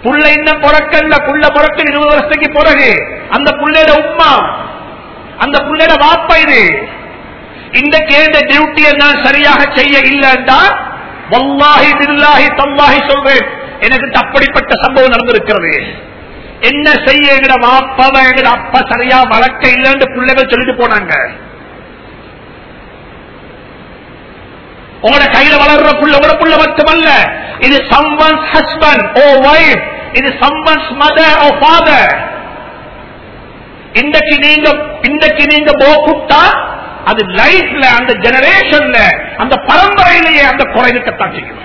புள்ள இன்னும் பிறக்கல்ல புள்ள பிறக்க இருபது வருஷத்துக்கு பிறகு. அந்த புள்ளையோட உம்மா. அந்த புள்ளையோட வாப்பா இது. இந்த கேட்ட டியூட்டியை நான் சரியாக செய்ய இல்லைன்றா வல்லாஹி பில்லாஹி தல்லாஹி சொல்றேன். எனக்கு அப்படிப்பட்ட சம்பவம் நடந்திருக்கிறது. என்ன செய்ய எங்கட வாப்பாவை எங்கட அப்பா சரியா வளர்க்க இல்லைன்னு பிள்ளைகள் சொல்லிட்டு போனாங்க. உங்களோட கையில வளர்ற புள்ள உங்களோட புள்ள மட்டுமல்ல. இது சம்பன்ஸ் ஹஸ்பண்ட் ஓ வைஃப் இது சம்பன்ஸ் மதர் ஓ ஃபாதர் இன்றைக்கு நீங்க இன்றைக்கு நீங்க போக்குட்டா அது லைஃப்ல அந்த ஜெனரேஷன்ல அந்த பரம்பரையிலேயே அந்த குறைவுக்கத்தான் செய்யும்.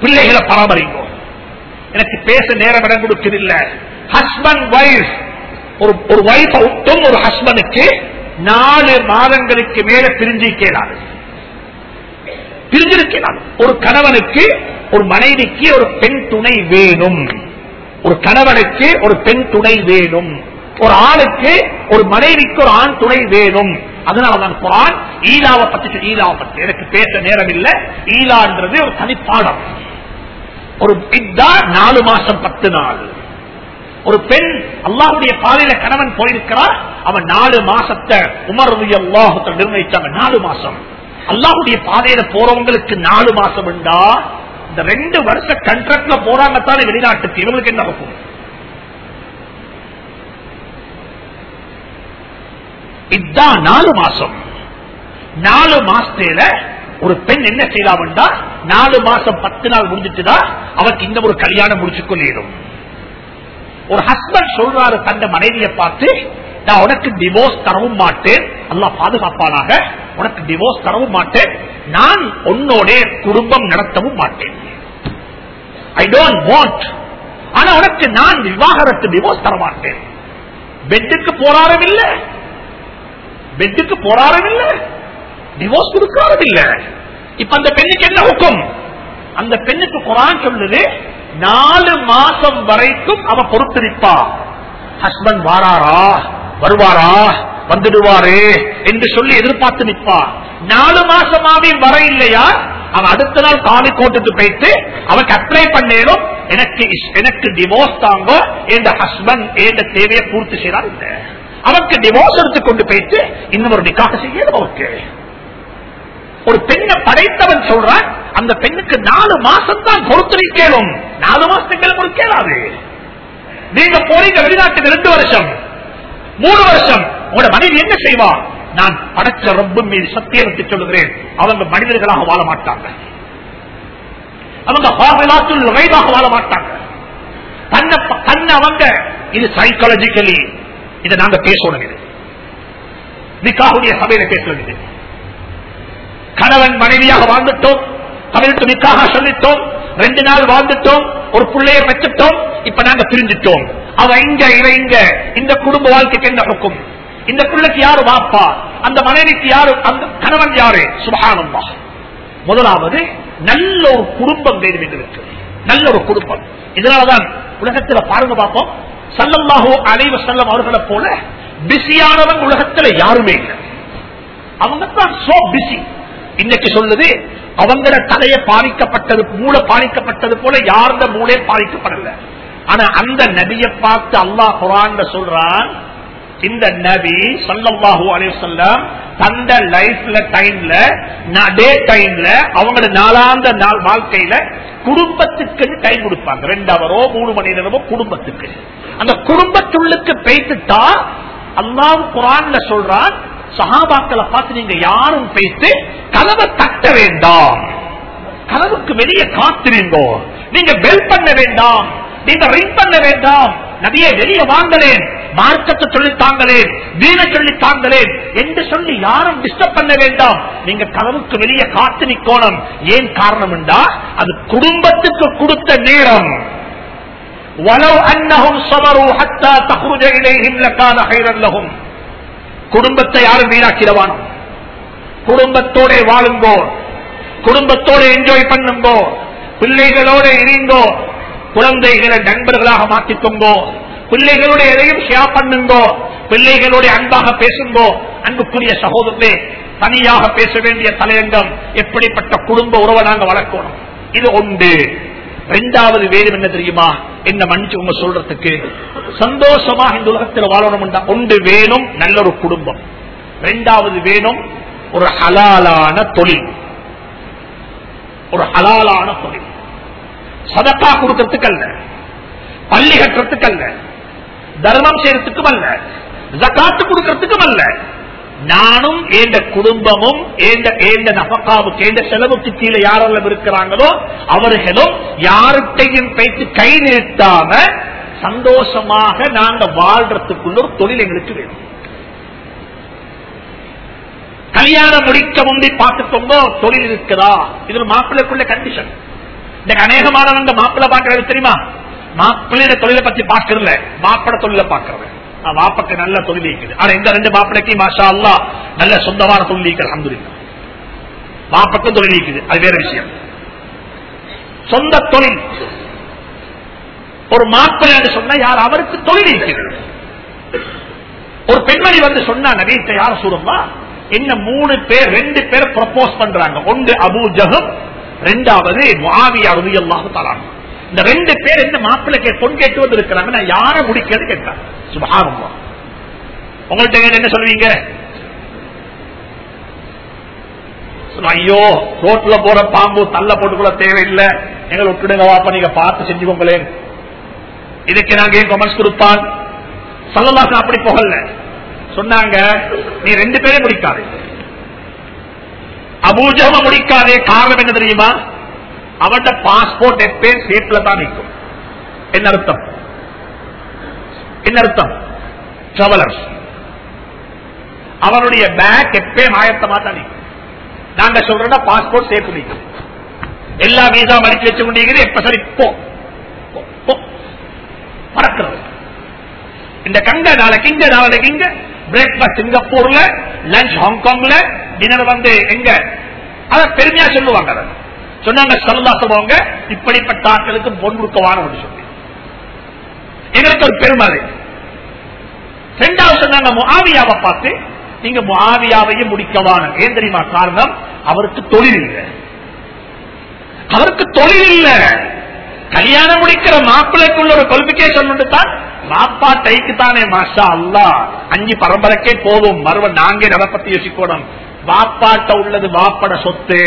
பிள்ளைகளை பராமரிக்கும் எனக்கு பேச நேரம் இடம் கொடுக்கவில்லை. ஹஸ்பண்ட் வைஃப் ஒரு ஒரு வைஃப் விட்டும் ஒரு ஹஸ்பண்டுக்கு நாலு மாதங்களுக்கு மேல பிரிஞ்சு கேளாது பிரிஞ்சிருக்கிறார் ஒரு கணவனுக்கு ஒரு மனைவிக்கு ஒரு பெண் துணை வேணும். ஒரு கணவனுக்கு ஒரு பெண் துணை வேணும். ஒரு ஆணுக்கு ஒரு மனைவிக்கு ஒரு ஆண் துணை வேணும். அதனால தான் குரான் ஈலாவை பத்தி ஈலாவை பத்தி. எனக்கு பேச நேரம் இல்லை ஈலான்றது ஒரு தனிப்பாடம். ஒரு பித்தா நாலு மாசம் பத்து நாள். ஒரு பெண் அல்லாஹுடைய பாதையில கணவன் போயிருக்கிறார். அவன் நாலு மாசத்தை உமர் நிர்ணயிச்சாங்க. நாலு மாசம். அல்லாஹுடைய பாதையில போறவங்களுக்கு நாலு மாசம் உண்டா? இந்த ரெண்டு வருஷ கண்ட்ராக்ட்ல போறாங்கத்தானே வெளிநாட்டுக்கு. இவங்களுக்கு என்ன இருக்கும்? இதுதான் நாலு மாசம். நாலு மாசத்துல ஒரு பெண் என்ன செய்யலாம்டா நாலு மாசம் பத்து நாள் முடிஞ்சிட்டுதான் அவருக்கு இந்த ஒரு கல்யாணம் முடிச்சு கொள்ளிடும் ஒரு ஹஸ்பண்ட் சொல்றாரு தந்த மனைவியை பார்த்து நான் உனக்கு டிவோர்ஸ் தரவும் மாட்டேன். அல்லா பாதுகாப்பானாக உனக்கு டிவோர்ஸ் தரவும் மாட்டேன். நான் உன்னோட குடும்பம் நடத்தவும் மாட்டேன். ஐ டோன்ட் வாண்ட் ஆனா உனக்கு நான் விவாகரத்து டிவோர்ஸ் தர மாட்டேன். பெட்டுக்கு போராடம் இல்ல பெட்டுக்கு போராடம் இல்ல டிவோர்ஸ் கொடுக்காரம் இல்ல இப்ப அந்த பெண்ணுக்கு என்ன ஹுக்கும் அந்த பெண்ணுக்கு குரான் சொல்லுது நாலு மாசம் வரைக்கும் அவ பொறுத்திருப்பா. ஹஸ்பண்ட் வாராரா? வருவாரா? வந்துடுவாரு என்று சொல்லி எதிர்பார்த்து நிற்பார் நாலு மாசமாவே வர இல்லையா? அவன் அடுத்த நாள் காலி கோட்டுக்கு போயிட்டு அவனுக்கு அப்ளை பண்ணேனும் எனக்கு எனக்கு டிவோர்ஸ் தாங்க என் ஹஸ்பண்ட் என் தேவையை பூர்த்தி செய்யறார் இல்ல. அவனுக்கு டிவோர்ஸ் எடுத்து கொண்டு போயிட்டு இன்னும் ஒரு நிக்காக செய்யணும் அவருக்கு ஒரு பெண்ணை படைத்தவன் சொல்றான் அந்த பெண்ணுக்கு நாலு மாசம் தான் பொறுத்திருக்கணும் நாலு மாசத்துக்கு பொறுக்கலாது நீங்க போறீங்க வெளிநாட்டுக்கு ரெண்டு வருஷம். மூணு வருஷம் உங்களோட மனைவி என்ன செய்வா? நான் படைச்ச ரொம்ப மீது சத்தியத்தை சொல்லுகிறேன். அவங்க மனிதர்களாக வாழ மாட்டாங்க. அவங்க ஹாபிலாத்துல் வைவாக வாழ மாட்டாங்க. தன்னை தன்னை அவங்க இது சைக்காலஜிக்கலி இதை நாங்க பேசணும் இது. நிக்காவுடைய சபையில பேசணும் இது. கணவன் மனைவியாக வாழ்ந்துட்டோம். தமிழுக்கு நிக்காக சொல்லிட்டோம். ரெண்டு நாள் வாழ்ந்துட்டோம். ஒரு பிள்ளைய பெற்றுட்டோம். இப்ப நாங்க பிரிஞ்சிட்டோம். அவ இங்க இவ இங்க இந்த குடும்ப வாழ்க்கைக்கு என்ன இருக்கும்? இந்த பிள்ளைக்கு யாரு வாப்பா அந்த மனைவிக்கு யாரு? அந்த கணவன் யாரு? சுபகானந்தா முதலாவது நல்ல ஒரு குடும்பம் வேண்டும் எங்களுக்கு. நல்ல ஒரு குடும்பம். இதனாலதான் உலகத்துல பாருங்க பார்ப்போம் சல்லல்லாஹோ அலைவ செல்லம் அவர்களை போல பிஸியானவன் உலகத்துல யாருமே இல்லை. அவங்க தான் சோ பிஸி இன்னைக்கு சொல்லுது அவங்கள தலையை பாதிக்கப்பட்டது மூளை பாதிக்கப்பட்டது போல யாருந்த மூளை பாதிக்கப்படல. ஆனா அந்த நபியை பார்த்து அல்லாஹ் குரான் சொல்றான் இந்த நபி சல்லல்லாஹு அலிசல்லாம் தந்த லைஃப்ல டைம்ல டே டைம்ல அவங்களோட நாளாந்த நாள் வாழ்க்கையில குடும்பத்துக்கு டைம் கொடுப்பாங்க. ரெண்டு அவரோ மூணு மணி நேரமோ குடும்பத்துக்கு. அந்த குடும்பத்துள்ளுக்கு பேசிட்டா அல்லாஹ் குரான்ல சொல்றான் சகாபாக்களை பார்த்து நீங்க யாரும் பேசி கதவை தட்ட வேண்டாம். கதவுக்கு வெளியே காத்திருந்தோம் நீங்க பெல் பண்ண வேண்டாம். நீங்க ரிங் பண்ண வேண்டாம். நபியை வெளிய வாங்கலேன். மார்க்கத்தை சொல்லி தாங்களேன் வீண சொல்லி தாங்களேன் என்று சொல்லி யாரும் டிஸ்டர்ப் பண்ண வேண்டாம். நீங்க கதவுக்கு வெளியே காத்து நிக்கோணும் ஏன் காரணம் என்றா அது குடும்பத்துக்கு கொடுத்த நேரம். குடும்பத்தை யாரும் வீணாக்கிடவானோ. குடும்பத்தோட வாழுங்கோ. குடும்பத்தோட என்ஜாய் பண்ணுங்கோ. பிள்ளைகளோட இணைந்தோ குழந்தைகளை நண்பர்களாக மாற்றிக்கோங்கோ. பிள்ளைகளுடைய எதையும் ஷேர் பண்ணுங்கோ. பிள்ளைகளுடைய அன்பாக பேசுங்கோ. அன்புக்குரிய சகோதரே தனியாக பேச வேண்டிய தலையங்கம் எப்படிப்பட்ட குடும்ப உறவை நாங்க வளர்க்கணும்? இது ஒன்று. ரெண்டாவது வேறு என்ன தெரியுமா? என்ன மன்னிச்சு உங்க சொல்றதுக்கு? சந்தோஷமா இந்த உலகத்தில் வாழணும் ஒன்று வேணும் நல்ல ஒரு குடும்பம். ரெண்டாவது வேணும் ஒரு ஹலாலான தொழில். ஒரு ஹலாலான தொழில். சதக்கா கொடுக்கறதுக்கு அல்ல. பள்ளி கட்டுறதுக்கு அல்ல. தர்மம் செய்யறதுக்கும் அல்ல. ஜக்காத்து கொடுக்கறதுக்கும் அல்ல. நானும் ஏண்ட குடும்பமும் நபக்காவுக்கு ஏந்த செலவுக்கு கீழே யாரெல்லாம் இருக்கிறாங்களோ அவர்களும் யார்கிட்டையும் பேச்சு கை நிறுத்தாம சந்தோஷமாக நாங்க வாழ்றதுக்குள்ள ஒரு தொழில் எங்களுக்கு வேணும். கல்யாணம் முடிக்க முந்தி பார்த்துக்கோங்க தொழில் இருக்குதா? இது மாப்பிள்ளைக்குள்ள கண்டிஷன் இன்னைக்கு அநேகமானவங்க மாப்பிள்ள பாக்குறது தெரியுமா? மாப்பிள்ளைய தொழிலை பத்தி பாக்குறதுல மாப்பிள தொழில பாக்குறது மாப்பக்கு நல்ல தொழில் இருக்குது. ஆனா இந்த ரெண்டு மாப்பிளைக்கு மாஷா அல்லா நல்ல சொந்தமான தொழில் இருக்குது அஹமதுல்லா மாப்பக்கும் தொழில் இருக்குது. அது வேற விஷயம். சொந்த தொழில். ஒரு மாப்பிள்ளை சொன்னா யார்? அவருக்கு தொழில் இருக்கிறது. ஒரு பெண்மணி வந்து சொன்னா நவீத்த யார் சூரம்மா? என்ன மூணு பேர் ரெண்டு பேர் ப்ரப்போஸ் பண்றாங்க. ஒன்று அபு ஜஹம் ரெண்டாவது முஆவியா ரலியல்லாஹு தஆலா இந்த ரெண்டு பேர் இந்த மாப்பிள்ளைக்கு பொன் கேட்டு வந்து இருக்கிறாங்க நான் யார முடிக்கிறது கேட்டார் சுபஹானல்லாஹ். உங்கள்ட்ட என்ன சொல்வீங்க ஐயோ ரோட்ல போற பாம்பு தள்ள போட்டுக்குள்ள தேவையில்லை. எங்களை விட்டுடுங்க வாப்பா நீங்க பார்த்து செஞ்சுக்கோங்களேன் இதுக்கு நாங்க ஏன் கமெண்ட்ஸ் கொடுப்பான் சல்லல்லாஹு அப்படி போகல சொன்னாங்க நீ ரெண்டு பேரே முடிக்காது. அபூஜம முடிக்காதே காரணம் என்ன தெரியுமா? அவட பாஸ்போர்ட் எப்பயும் சேஃப்ல தான் நிற்கும். என்ன அர்த்தம்? என்ன அர்த்தம்? டிராவலர்ஸ் அவருடைய பேக் எப்பயும் ஆயத்தமா தான் நிற்கும். நாங்க சொல்றோம்னா பாஸ்போர்ட் சேஃப் நிற்கும். எல்லா வீசா மடிச்சு வச்சு கொண்டீங்க எப்ப சரி போ. போ. பறக்கிறது இந்த கங்க நாளைக்கு இங்க நாளைக்கு இங்க பிரேக்பாஸ்ட் சிங்கப்பூர்ல லஞ்ச் ஹாங்காங்ல டின்னர் வந்து எங்க? அத பெருமையா சொல்லுவாங்க சொன்னாங்க சொல்லா சொல்லுவாங்க இப்படிப்பட்ட ஆட்களுக்கு பொன் கொடுக்கவான சொல்லி. எங்களுக்கு ஒரு பெருமை ரெண்டாவது சொன்னாங்க முஆவியாவை பார்த்து நீங்க முகாவியாவையும் முடிக்கவான ஏன் தெரியுமா காரணம்? அவருக்கு தொழில் இல்லை. அவருக்கு தொழில் இல்ல. கல்யாணம் முடிக்கிற மாப்பிள்ளைக்குள்ள ஒரு குவாலிபிகேஷன் உண்டு தான். மாப்பா டைக்கு தானே மாஷா அல்லா அஞ்சு பரம்பரைக்கே போதும் மறுவ நாங்கே அதை பத்தி யோசிக்கணும். வாப்பாட்ட உள்ளது வாப்பட சொத்து.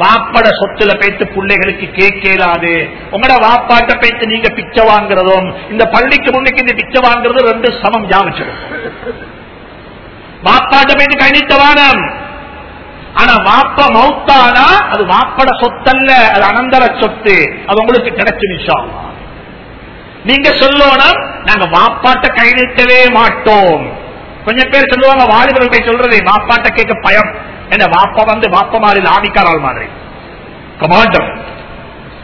வாப்பட சொத்துல பேத்து பிள்ளைகளுக்கு கேட்கலாது உங்களோட வாப்பாட்ட பேத்து நீங்க பிச்சை வாங்குறதும் இந்த பள்ளிக்கு முன்னுக்கு இந்த பிச்சை வாங்குறதும் ரெண்டு சமம் ஜாமிச்சிடும் வாப்பாட்ட பேத்து கணித்தவானம். ஆனா வாப்ப மௌத்தானா அது வாப்பட சொத்தல்ல அது அனந்தர சொத்து. அது உங்களுக்கு கிடைச்சு நிஷம் நீங்க சொல்லணும் நாங்க வாப்பாட்ட கை மாட்டோம். கொஞ்சம் பேர் சொல்லுவாங்க வாலிபர்கள் போய் சொல்றது வாப்பாட்ட கேட்க பயம். என்ன வாப்பா வந்து வாப்ப ஆமிக்காரால் மாதிரி கமாண்டம்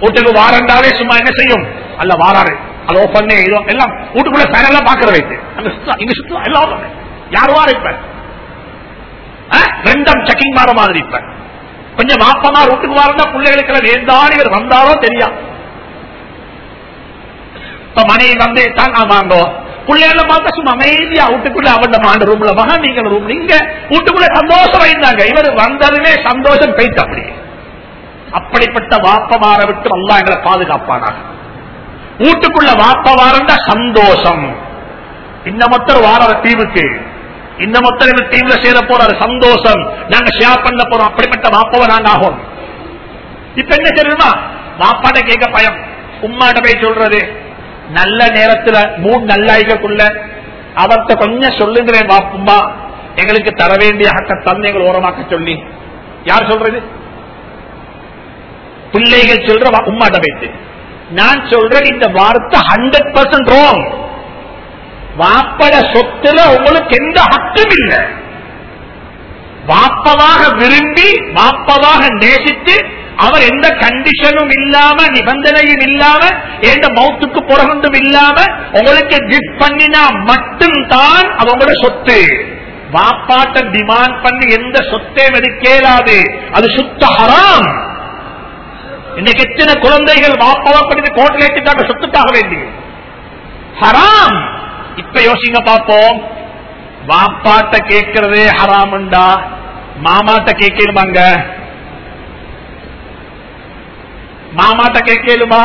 வீட்டுக்கு வாரண்டாவே சும்மா என்ன செய்யும்? அல்ல வாராரு. அது ஓப்பன் எல்லாம் வீட்டுக்குள்ள ஃபேன் பாக்குற வைத்து. அங்க சுத்தம் இங்க சுத்தம் எல்லாம் open. யார் வார இப்ப? ரெண்டம் செக்கிங் மாற மாதிரி இப்ப. கொஞ்சம் வாப்பமா வீட்டுக்கு வாரண்டா பிள்ளைகளுக்கு எல்லாம் இவர் வந்தாரோ தெரியாது இப்ப மனைவி வந்து தான் வாங்கோ. பிள்ளைகளை பார்த்தா சும்மா அமைதியா வீட்டுக்குள்ள அவன் மாண்ட ரூம்ல மகா நீங்க ரூம் நீங்க வீட்டுக்குள்ள சந்தோஷம் இருந்தாங்க. இவர் வந்ததுமே சந்தோஷம் போயிட்டு அப்படி அப்படிப்பட்ட வாப்பமார விட்டு அல்லா எங்களை பாதுகாப்பானாங்க வீட்டுக்குள்ள வாப்பவாரண்டா சந்தோஷம். இந்த மொத்தர் வார தீவுக்கு. இந்த மொத்தர் இந்த டீம்ல சேர போறாரு சந்தோஷம். நாங்க ஷேர் பண்ண போறோம். அப்படிப்பட்ட வாப்பவ நாங்க ஆகும். இப்ப என்ன தெரியுமா? வாப்பாட்ட கேட்க பயம். உம்மாட்ட போய் சொல்றது நல்ல நேரத்துல மூணு நல்லாய்க்குள்ள அவர்கிட்ட கொஞ்சம் சொல்லுங்களேன் வாப்பும்மா எங்களுக்கு தர வேண்டிய ஹக்க தந்தைகள் ஓரமாக்க சொல்லி. யார் சொல்றது? பிள்ளைகள் சொல்ற உம்மாட்ட போயிட்டு நான் சொல்றேன் இந்த வார்த்தை ஹண்ட்ரட் பர்சன்ட் ரோங் வாப்பட சொத்துல உங்களுக்கு எந்த ஹக்கும் இல்லை. வாப்பவாக விரும்பி வாப்பவாக நேசித்து அவர் எந்த கண்டிஷனும் இல்லாம நிபந்தனையும் இல்லாம எந்த மௌத்துக்கு புறகுண்டும் இல்லாம உங்களுக்கு கிஃப்ட் பண்ணினா மட்டும்தான் அது உங்களோட சொத்து. வாப்பாட்ட டிமாண்ட் பண்ணி எந்த சொத்தையும் எடுக்கலாது அது சுத்த ஹராம். இன்னைக்கு எத்தனை குழந்தைகள் வாப்பாவா பண்ணி கோட்டில் ஏற்றிட்டாங்க சொத்துக்காக வேண்டி. ஹராம். இப்ப யோசிங்க பார்ப்போம். வாப்பாட்ட கேட்கறதே ஹராம்டா மாமாட்ட கேட்கலுமாங்க மாமாட்ட கேட்கலுமா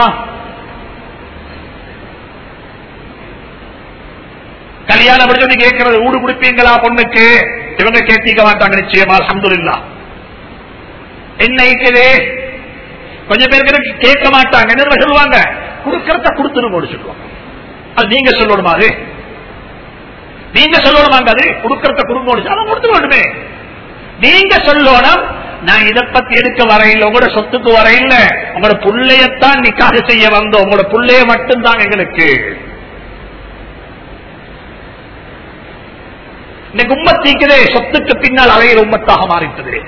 கல்யாணம் முடிஞ்சு கேட்கறது ஊடு குடிப்பீங்களா பொண்ணுக்கு? இவங்க கேட்டிக்க மாட்டாங்க நிச்சயமா அல்ஹம்துலில்லாஹ் என்ன இருக்குது? கொஞ்சம் பேருக்கு கேட்க மாட்டாங்க என்ன சொல்லுவாங்க? கொடுக்கறத கொடுத்துரு முடிச்சுக்குவோம் அது நீங்க சொல்லணுமா அது? நீங்க சொல்லணுமாங்க அது? கொடுக்கறத குடும்பம் கொடுத்து வேண்டுமே நீங்க சொல்லணும் நான் இதை பத்தி எடுக்க வரையில்? உங்களோட சொத்துக்கு வரையில். உங்களோட புள்ளையத்தான் நிக்காக செய்ய வந்தோம். உங்களோட புள்ளைய மட்டும்தான் எங்களுக்கு. இன்னைக்கு சொத்துக்கு பின்னால் அலையிற உம்மத்தாக மாறிட்டது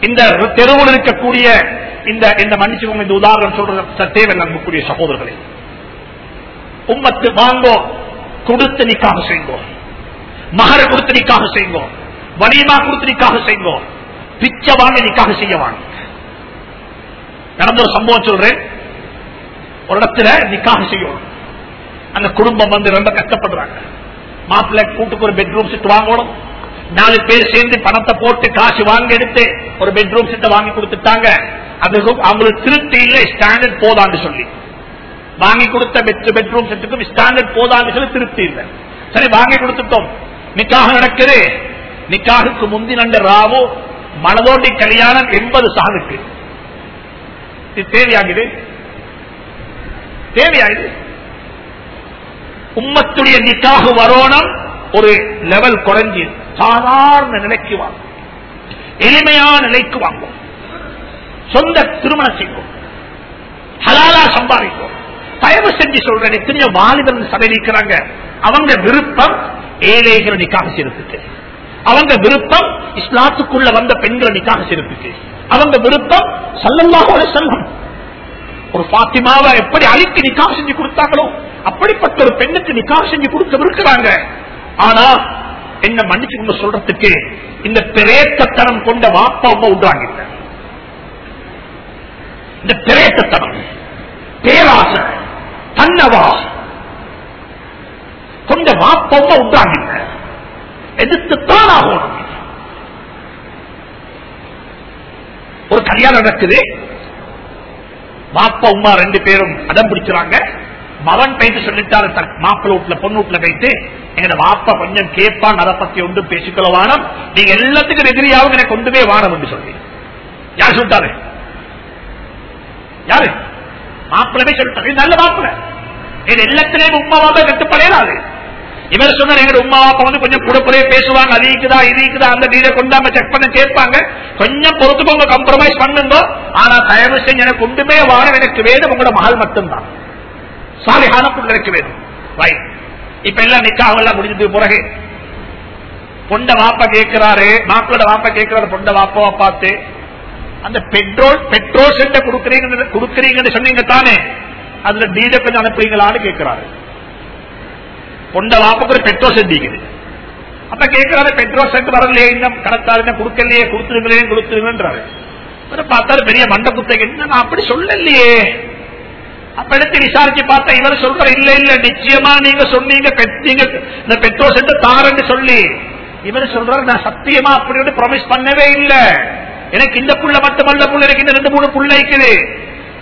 இந்த தெருவில் இருக்கக்கூடிய இந்த இந்த மன்னிச்சுக்கோங்க இந்த உதாரணம் சொல்ற தேவையில்லை நம்பக்கூடிய சகோதரர்களே. உம்மத்து வாங்கோ கொடுத்து நிக்காக செய்வோம் மகர கொடுத்து நிக்காக செய்வோம் வலிமா கொடுத்து நிக்காக செய்வோம் பிச்சை வாங்க நிக்காக செய்ய வாங்க. நடந்த ஒரு சம்பவம் சொல்றேன். ஒரு இடத்துல நிக்காக செய்யணும். அந்த குடும்பம் வந்து ரொம்ப கஷ்டப்படுறாங்க. மாப்பிள்ளை கூட்டுக்கு ஒரு பெட்ரூம் செட் வாங்கணும். நாலு பேர் சேர்ந்து பணத்தை போட்டு காசு வாங்கி எடுத்து ஒரு பெட்ரூம் செட்டை வாங்கி கொடுத்துட்டாங்க. அதுக்கும் அவங்களுக்கு திருப்தி இல்லை ஸ்டாண்டர்ட் போதான்னு சொல்லி. வாங்கி கொடுத்த பெட்ரூம் செட்டுக்கும் ஸ்டாண்டர்ட் போதான்னு சொல்லி திருப்தி இல்லை. சரி வாங்கி கொடுத்துட்டோம். நிக்காக நடக்குது. நிக்காகுக்கு முந்தி நண்ட ராவோ மனதோட்டி கல்யாணம் எண்பது சாதுக்கு இது தேவையாகுது தேவையாகுது உம்மத்துடைய நிக்காக வரோணம் ஒரு லெவல் குறைஞ்சி சாதாரண நிலைக்கு வாங்கும் எளிமையான நிலைக்கு வாங்கும் சொந்த திருமணம் செய்வோம். ஹலாலா சம்பாதிக்கும் தயவு செஞ்சு சொல்றேன் எத்தனையோ வாலிபர்கள் சபை நிற்கிறாங்க. அவங்க விருப்பம் ஏழைகள் நிக்காக செய்யறதுக்கு. அவங்க விருப்பம் இஸ்லாத்துக்குள்ள வந்த பெண்களை நிக்காக அவங்க விருப்பம் சல்லல்லாஹு செல்லம் ஒரு பாத்திமாவை எப்படி அழிக்கு நிக்காக செஞ்சு கொடுத்தாங்களோ அப்படிப்பட்ட ஒரு பெண்ணுக்கு நிக்காக செஞ்சு கொடுக்க இருக்கிறாங்க. ஆனா என்ன மன்னிச்சு சொல்றதுக்கு இந்த பிரேத்தத்தனம் கொண்ட வாப்பா அம்மா விடுறாங்க இந்த பிரேத்தத்தனம் பேராசை தன்னவா கொண்ட வாப்பா அம்மா விடுறாங்க எதிர்த்துத்தான் ஆகணும் ஒரு கல்யாணம் நடக்குது. பாப்பா உமா ரெண்டு பேரும் அடம் பிடிச்சாங்க மகன் போயிட்டு சொல்லிட்டாரு மாப்பிள்ள வீட்டுல பொண்ணு வீட்டுல போயிட்டு எங்க வாப்பா கொஞ்சம் கேட்பான் அதை பத்தி ஒன்று பேசிக்கொள்ள வானம் நீங்க எல்லாத்துக்கும் எதிரியாவும் எனக்கு கொண்டுமே வானம் என்று சொல்லி. யார் சொல்லிட்டாரு? யாரு? மாப்பிள்ளவே சொல்லிட்டாரு. நல்ல மாப்பிள்ள இது எல்லாத்திலேயும் உமா கட்டுப்படையாது இவர் சொன்னார் எங்க உமா அப்பா வந்து கொஞ்சம் குடுப்பறையே பேசுவாங்க அது இருக்குதா இது இருக்குதா அந்த டீலை கொண்டாம செக் பண்ண கேட்பாங்க. கொஞ்சம் பொறுத்துக்கோங்க கம்ப்ரமைஸ் பண்ணுங்க. ஆனா தயவு செஞ்சு எனக்கு ஒன்றுமே வாழ எனக்கு வேணும் உங்களோட மகள் மட்டும்தான். சாலிஹான பொண்ணு எனக்கு வேணும். ரைட் இப்ப எல்லாம் நிக்காக எல்லாம் முடிஞ்சது பிறகு பொண்ட வாப்பா கேட்கிறாரு மாப்பிளோட வாப்பா கேட்கிறாரு பொண்ட வாப்பாவை பார்த்து அந்த பெட்ரோல் பெட்ரோல் சென்ட கொடுக்கறீங்க கொடுக்கறீங்கன்னு சொன்னீங்க தானே அதுல டீலை கொஞ்சம் அனுப்புறீங்களான்னு கேட்கிறாரு. பொண்ட வாப்புக்கு ஒரு பெட்ரோல் சென்டிக்குது அப்ப கேட்கிறாரு பெட்ரோல் சென்ட் வரலையே இன்னும் கடத்தாரு கொடுக்கலையே கொடுத்துருங்களே கொடுத்துருங்கன்றாரு. பார்த்தாரு பெரிய மண்ட குத்தகை நான் அப்படி சொல்லலையே. அப்ப எடுத்து விசாரிச்சு பார்த்தா இவர் சொல்ற இல்ல இல்ல நிச்சயமா நீங்க சொன்னீங்க பெற்றீங்க இந்த பெட்ரோல் சென்ட் தாரன்னு சொல்லி. இவர் சொல்றாரு நான் சத்தியமா அப்படி வந்து ப்ராமிஸ் பண்ணவே இல்லை. எனக்கு இந்த புள்ள மட்டுமல்ல புள்ள எனக்கு இந்த ரெண்டு மூணு புள்ள இருக்குது.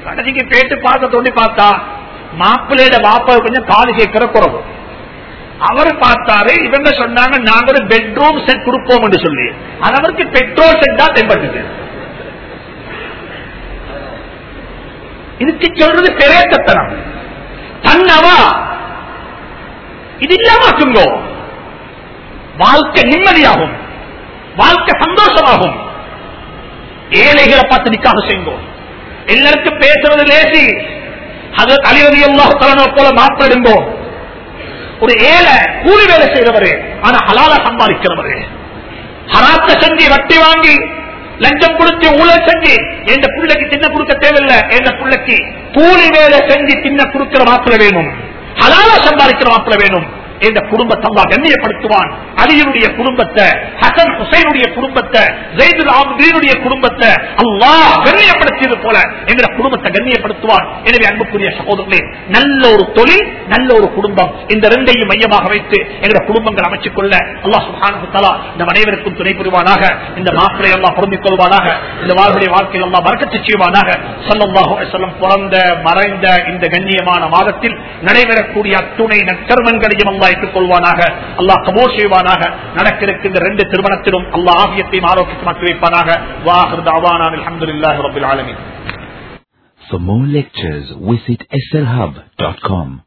கடைசிக்கு பேட்டு பார்க்க தோண்டி பார்த்தா மாப்பிள்ளையோட வாப்பாவை கொஞ்சம் பால் கேட்கிற குறவு. அவர் பார்த்தாரு இவங்க சொன்னாங்க நாங்க ஒரு பெட்ரூம் செட் கொடுப்போம் என்று சொல்லி. அதற்கு பெட்ரோல் செட் தான் தென்பட்டது. இதுக்கு சொல்றது பெரேத்தனம் தன்னவா? இது இல்லாமக்குங்கோ. வாழ்க்கை நிம்மதியாகும். வாழ்க்கை சந்தோஷமாகும். ஏழைகளை பார்த்து நிக்காக செய்வோம் எல்லாருக்கும் பேசுறது லேசி. அது தலைவதி எல்லாம் போல மாற்றிடுங்கோ ஒரு ஏழை கூலி வேலை செய்யறவரு ஆனா ஹலால சம்பாதிக்கிறவரு. ஹராத்த செஞ்சு வட்டி வாங்கி லஞ்சம் கொடுத்து ஊழல் செஞ்சு எந்த பிள்ளைக்கு தின்ன கொடுக்க தேவையில்லை எந்த பிள்ளைக்கு கூலி வேலை செஞ்சு தின்ன கொடுக்கிற மாப்பிள்ள வேணும். ஹலால சம்பாதிக்கிற மாப்பிள்ள வேணும். என்ற குடும்பத்தை அல்லா கண்ணியப்படுத்துவான். அலியனுடைய குடும்பத்தை ஹசன் ஹுசைனுடைய குடும்பத்தை ஜெயிதுல் ஆபுதீனுடைய குடும்பத்தை அல்லாஹ் கண்ணியப்படுத்தியது போல என்ற குடும்பத்தை கண்ணியப்படுத்துவான். எனவே அன்புக்குரிய சகோதரர்களே நல்ல ஒரு தொழில் நல்ல ஒரு குடும்பம் இந்த ரெண்டையும் மையமாக வைத்து எங்களுடைய குடும்பங்கள் அமைச்சுக் கொள்ள அல்லாஹ் சுப்ஹானஹு நம் அனைவருக்கும் துணை புரிவானாக. இந்த மாப்பிளை எல்லாம் பொருந்திக் கொள்வானாக. இந்த வாழ்வுடைய வாழ்க்கையில் எல்லாம் வரக்கத்து செய்வானாக. ஸல்லல்லாஹு செல்லம் பிறந்த மறைந்த இந்த கண்ணியமான மாதத்தில் நடைபெறக்கூடிய அத்துணை நற்கர்மங்களையும் அல்லாஹ் ஏற்றுக்கொள்வானாக அல்லாஹ் கபூர் செய்வானாக நடக்க இருக்கின்ற ரெண்டு திருமணத்திலும் அல்லாஹ் ஆகியத்தையும் ஆரோக்கியமாக்கி வைப்பானாக வாஹர் தாவானான் அல்ஹம்துலில்லாஹி ரப்பில் ஆலமீன் For more lectures, visit slhub.com.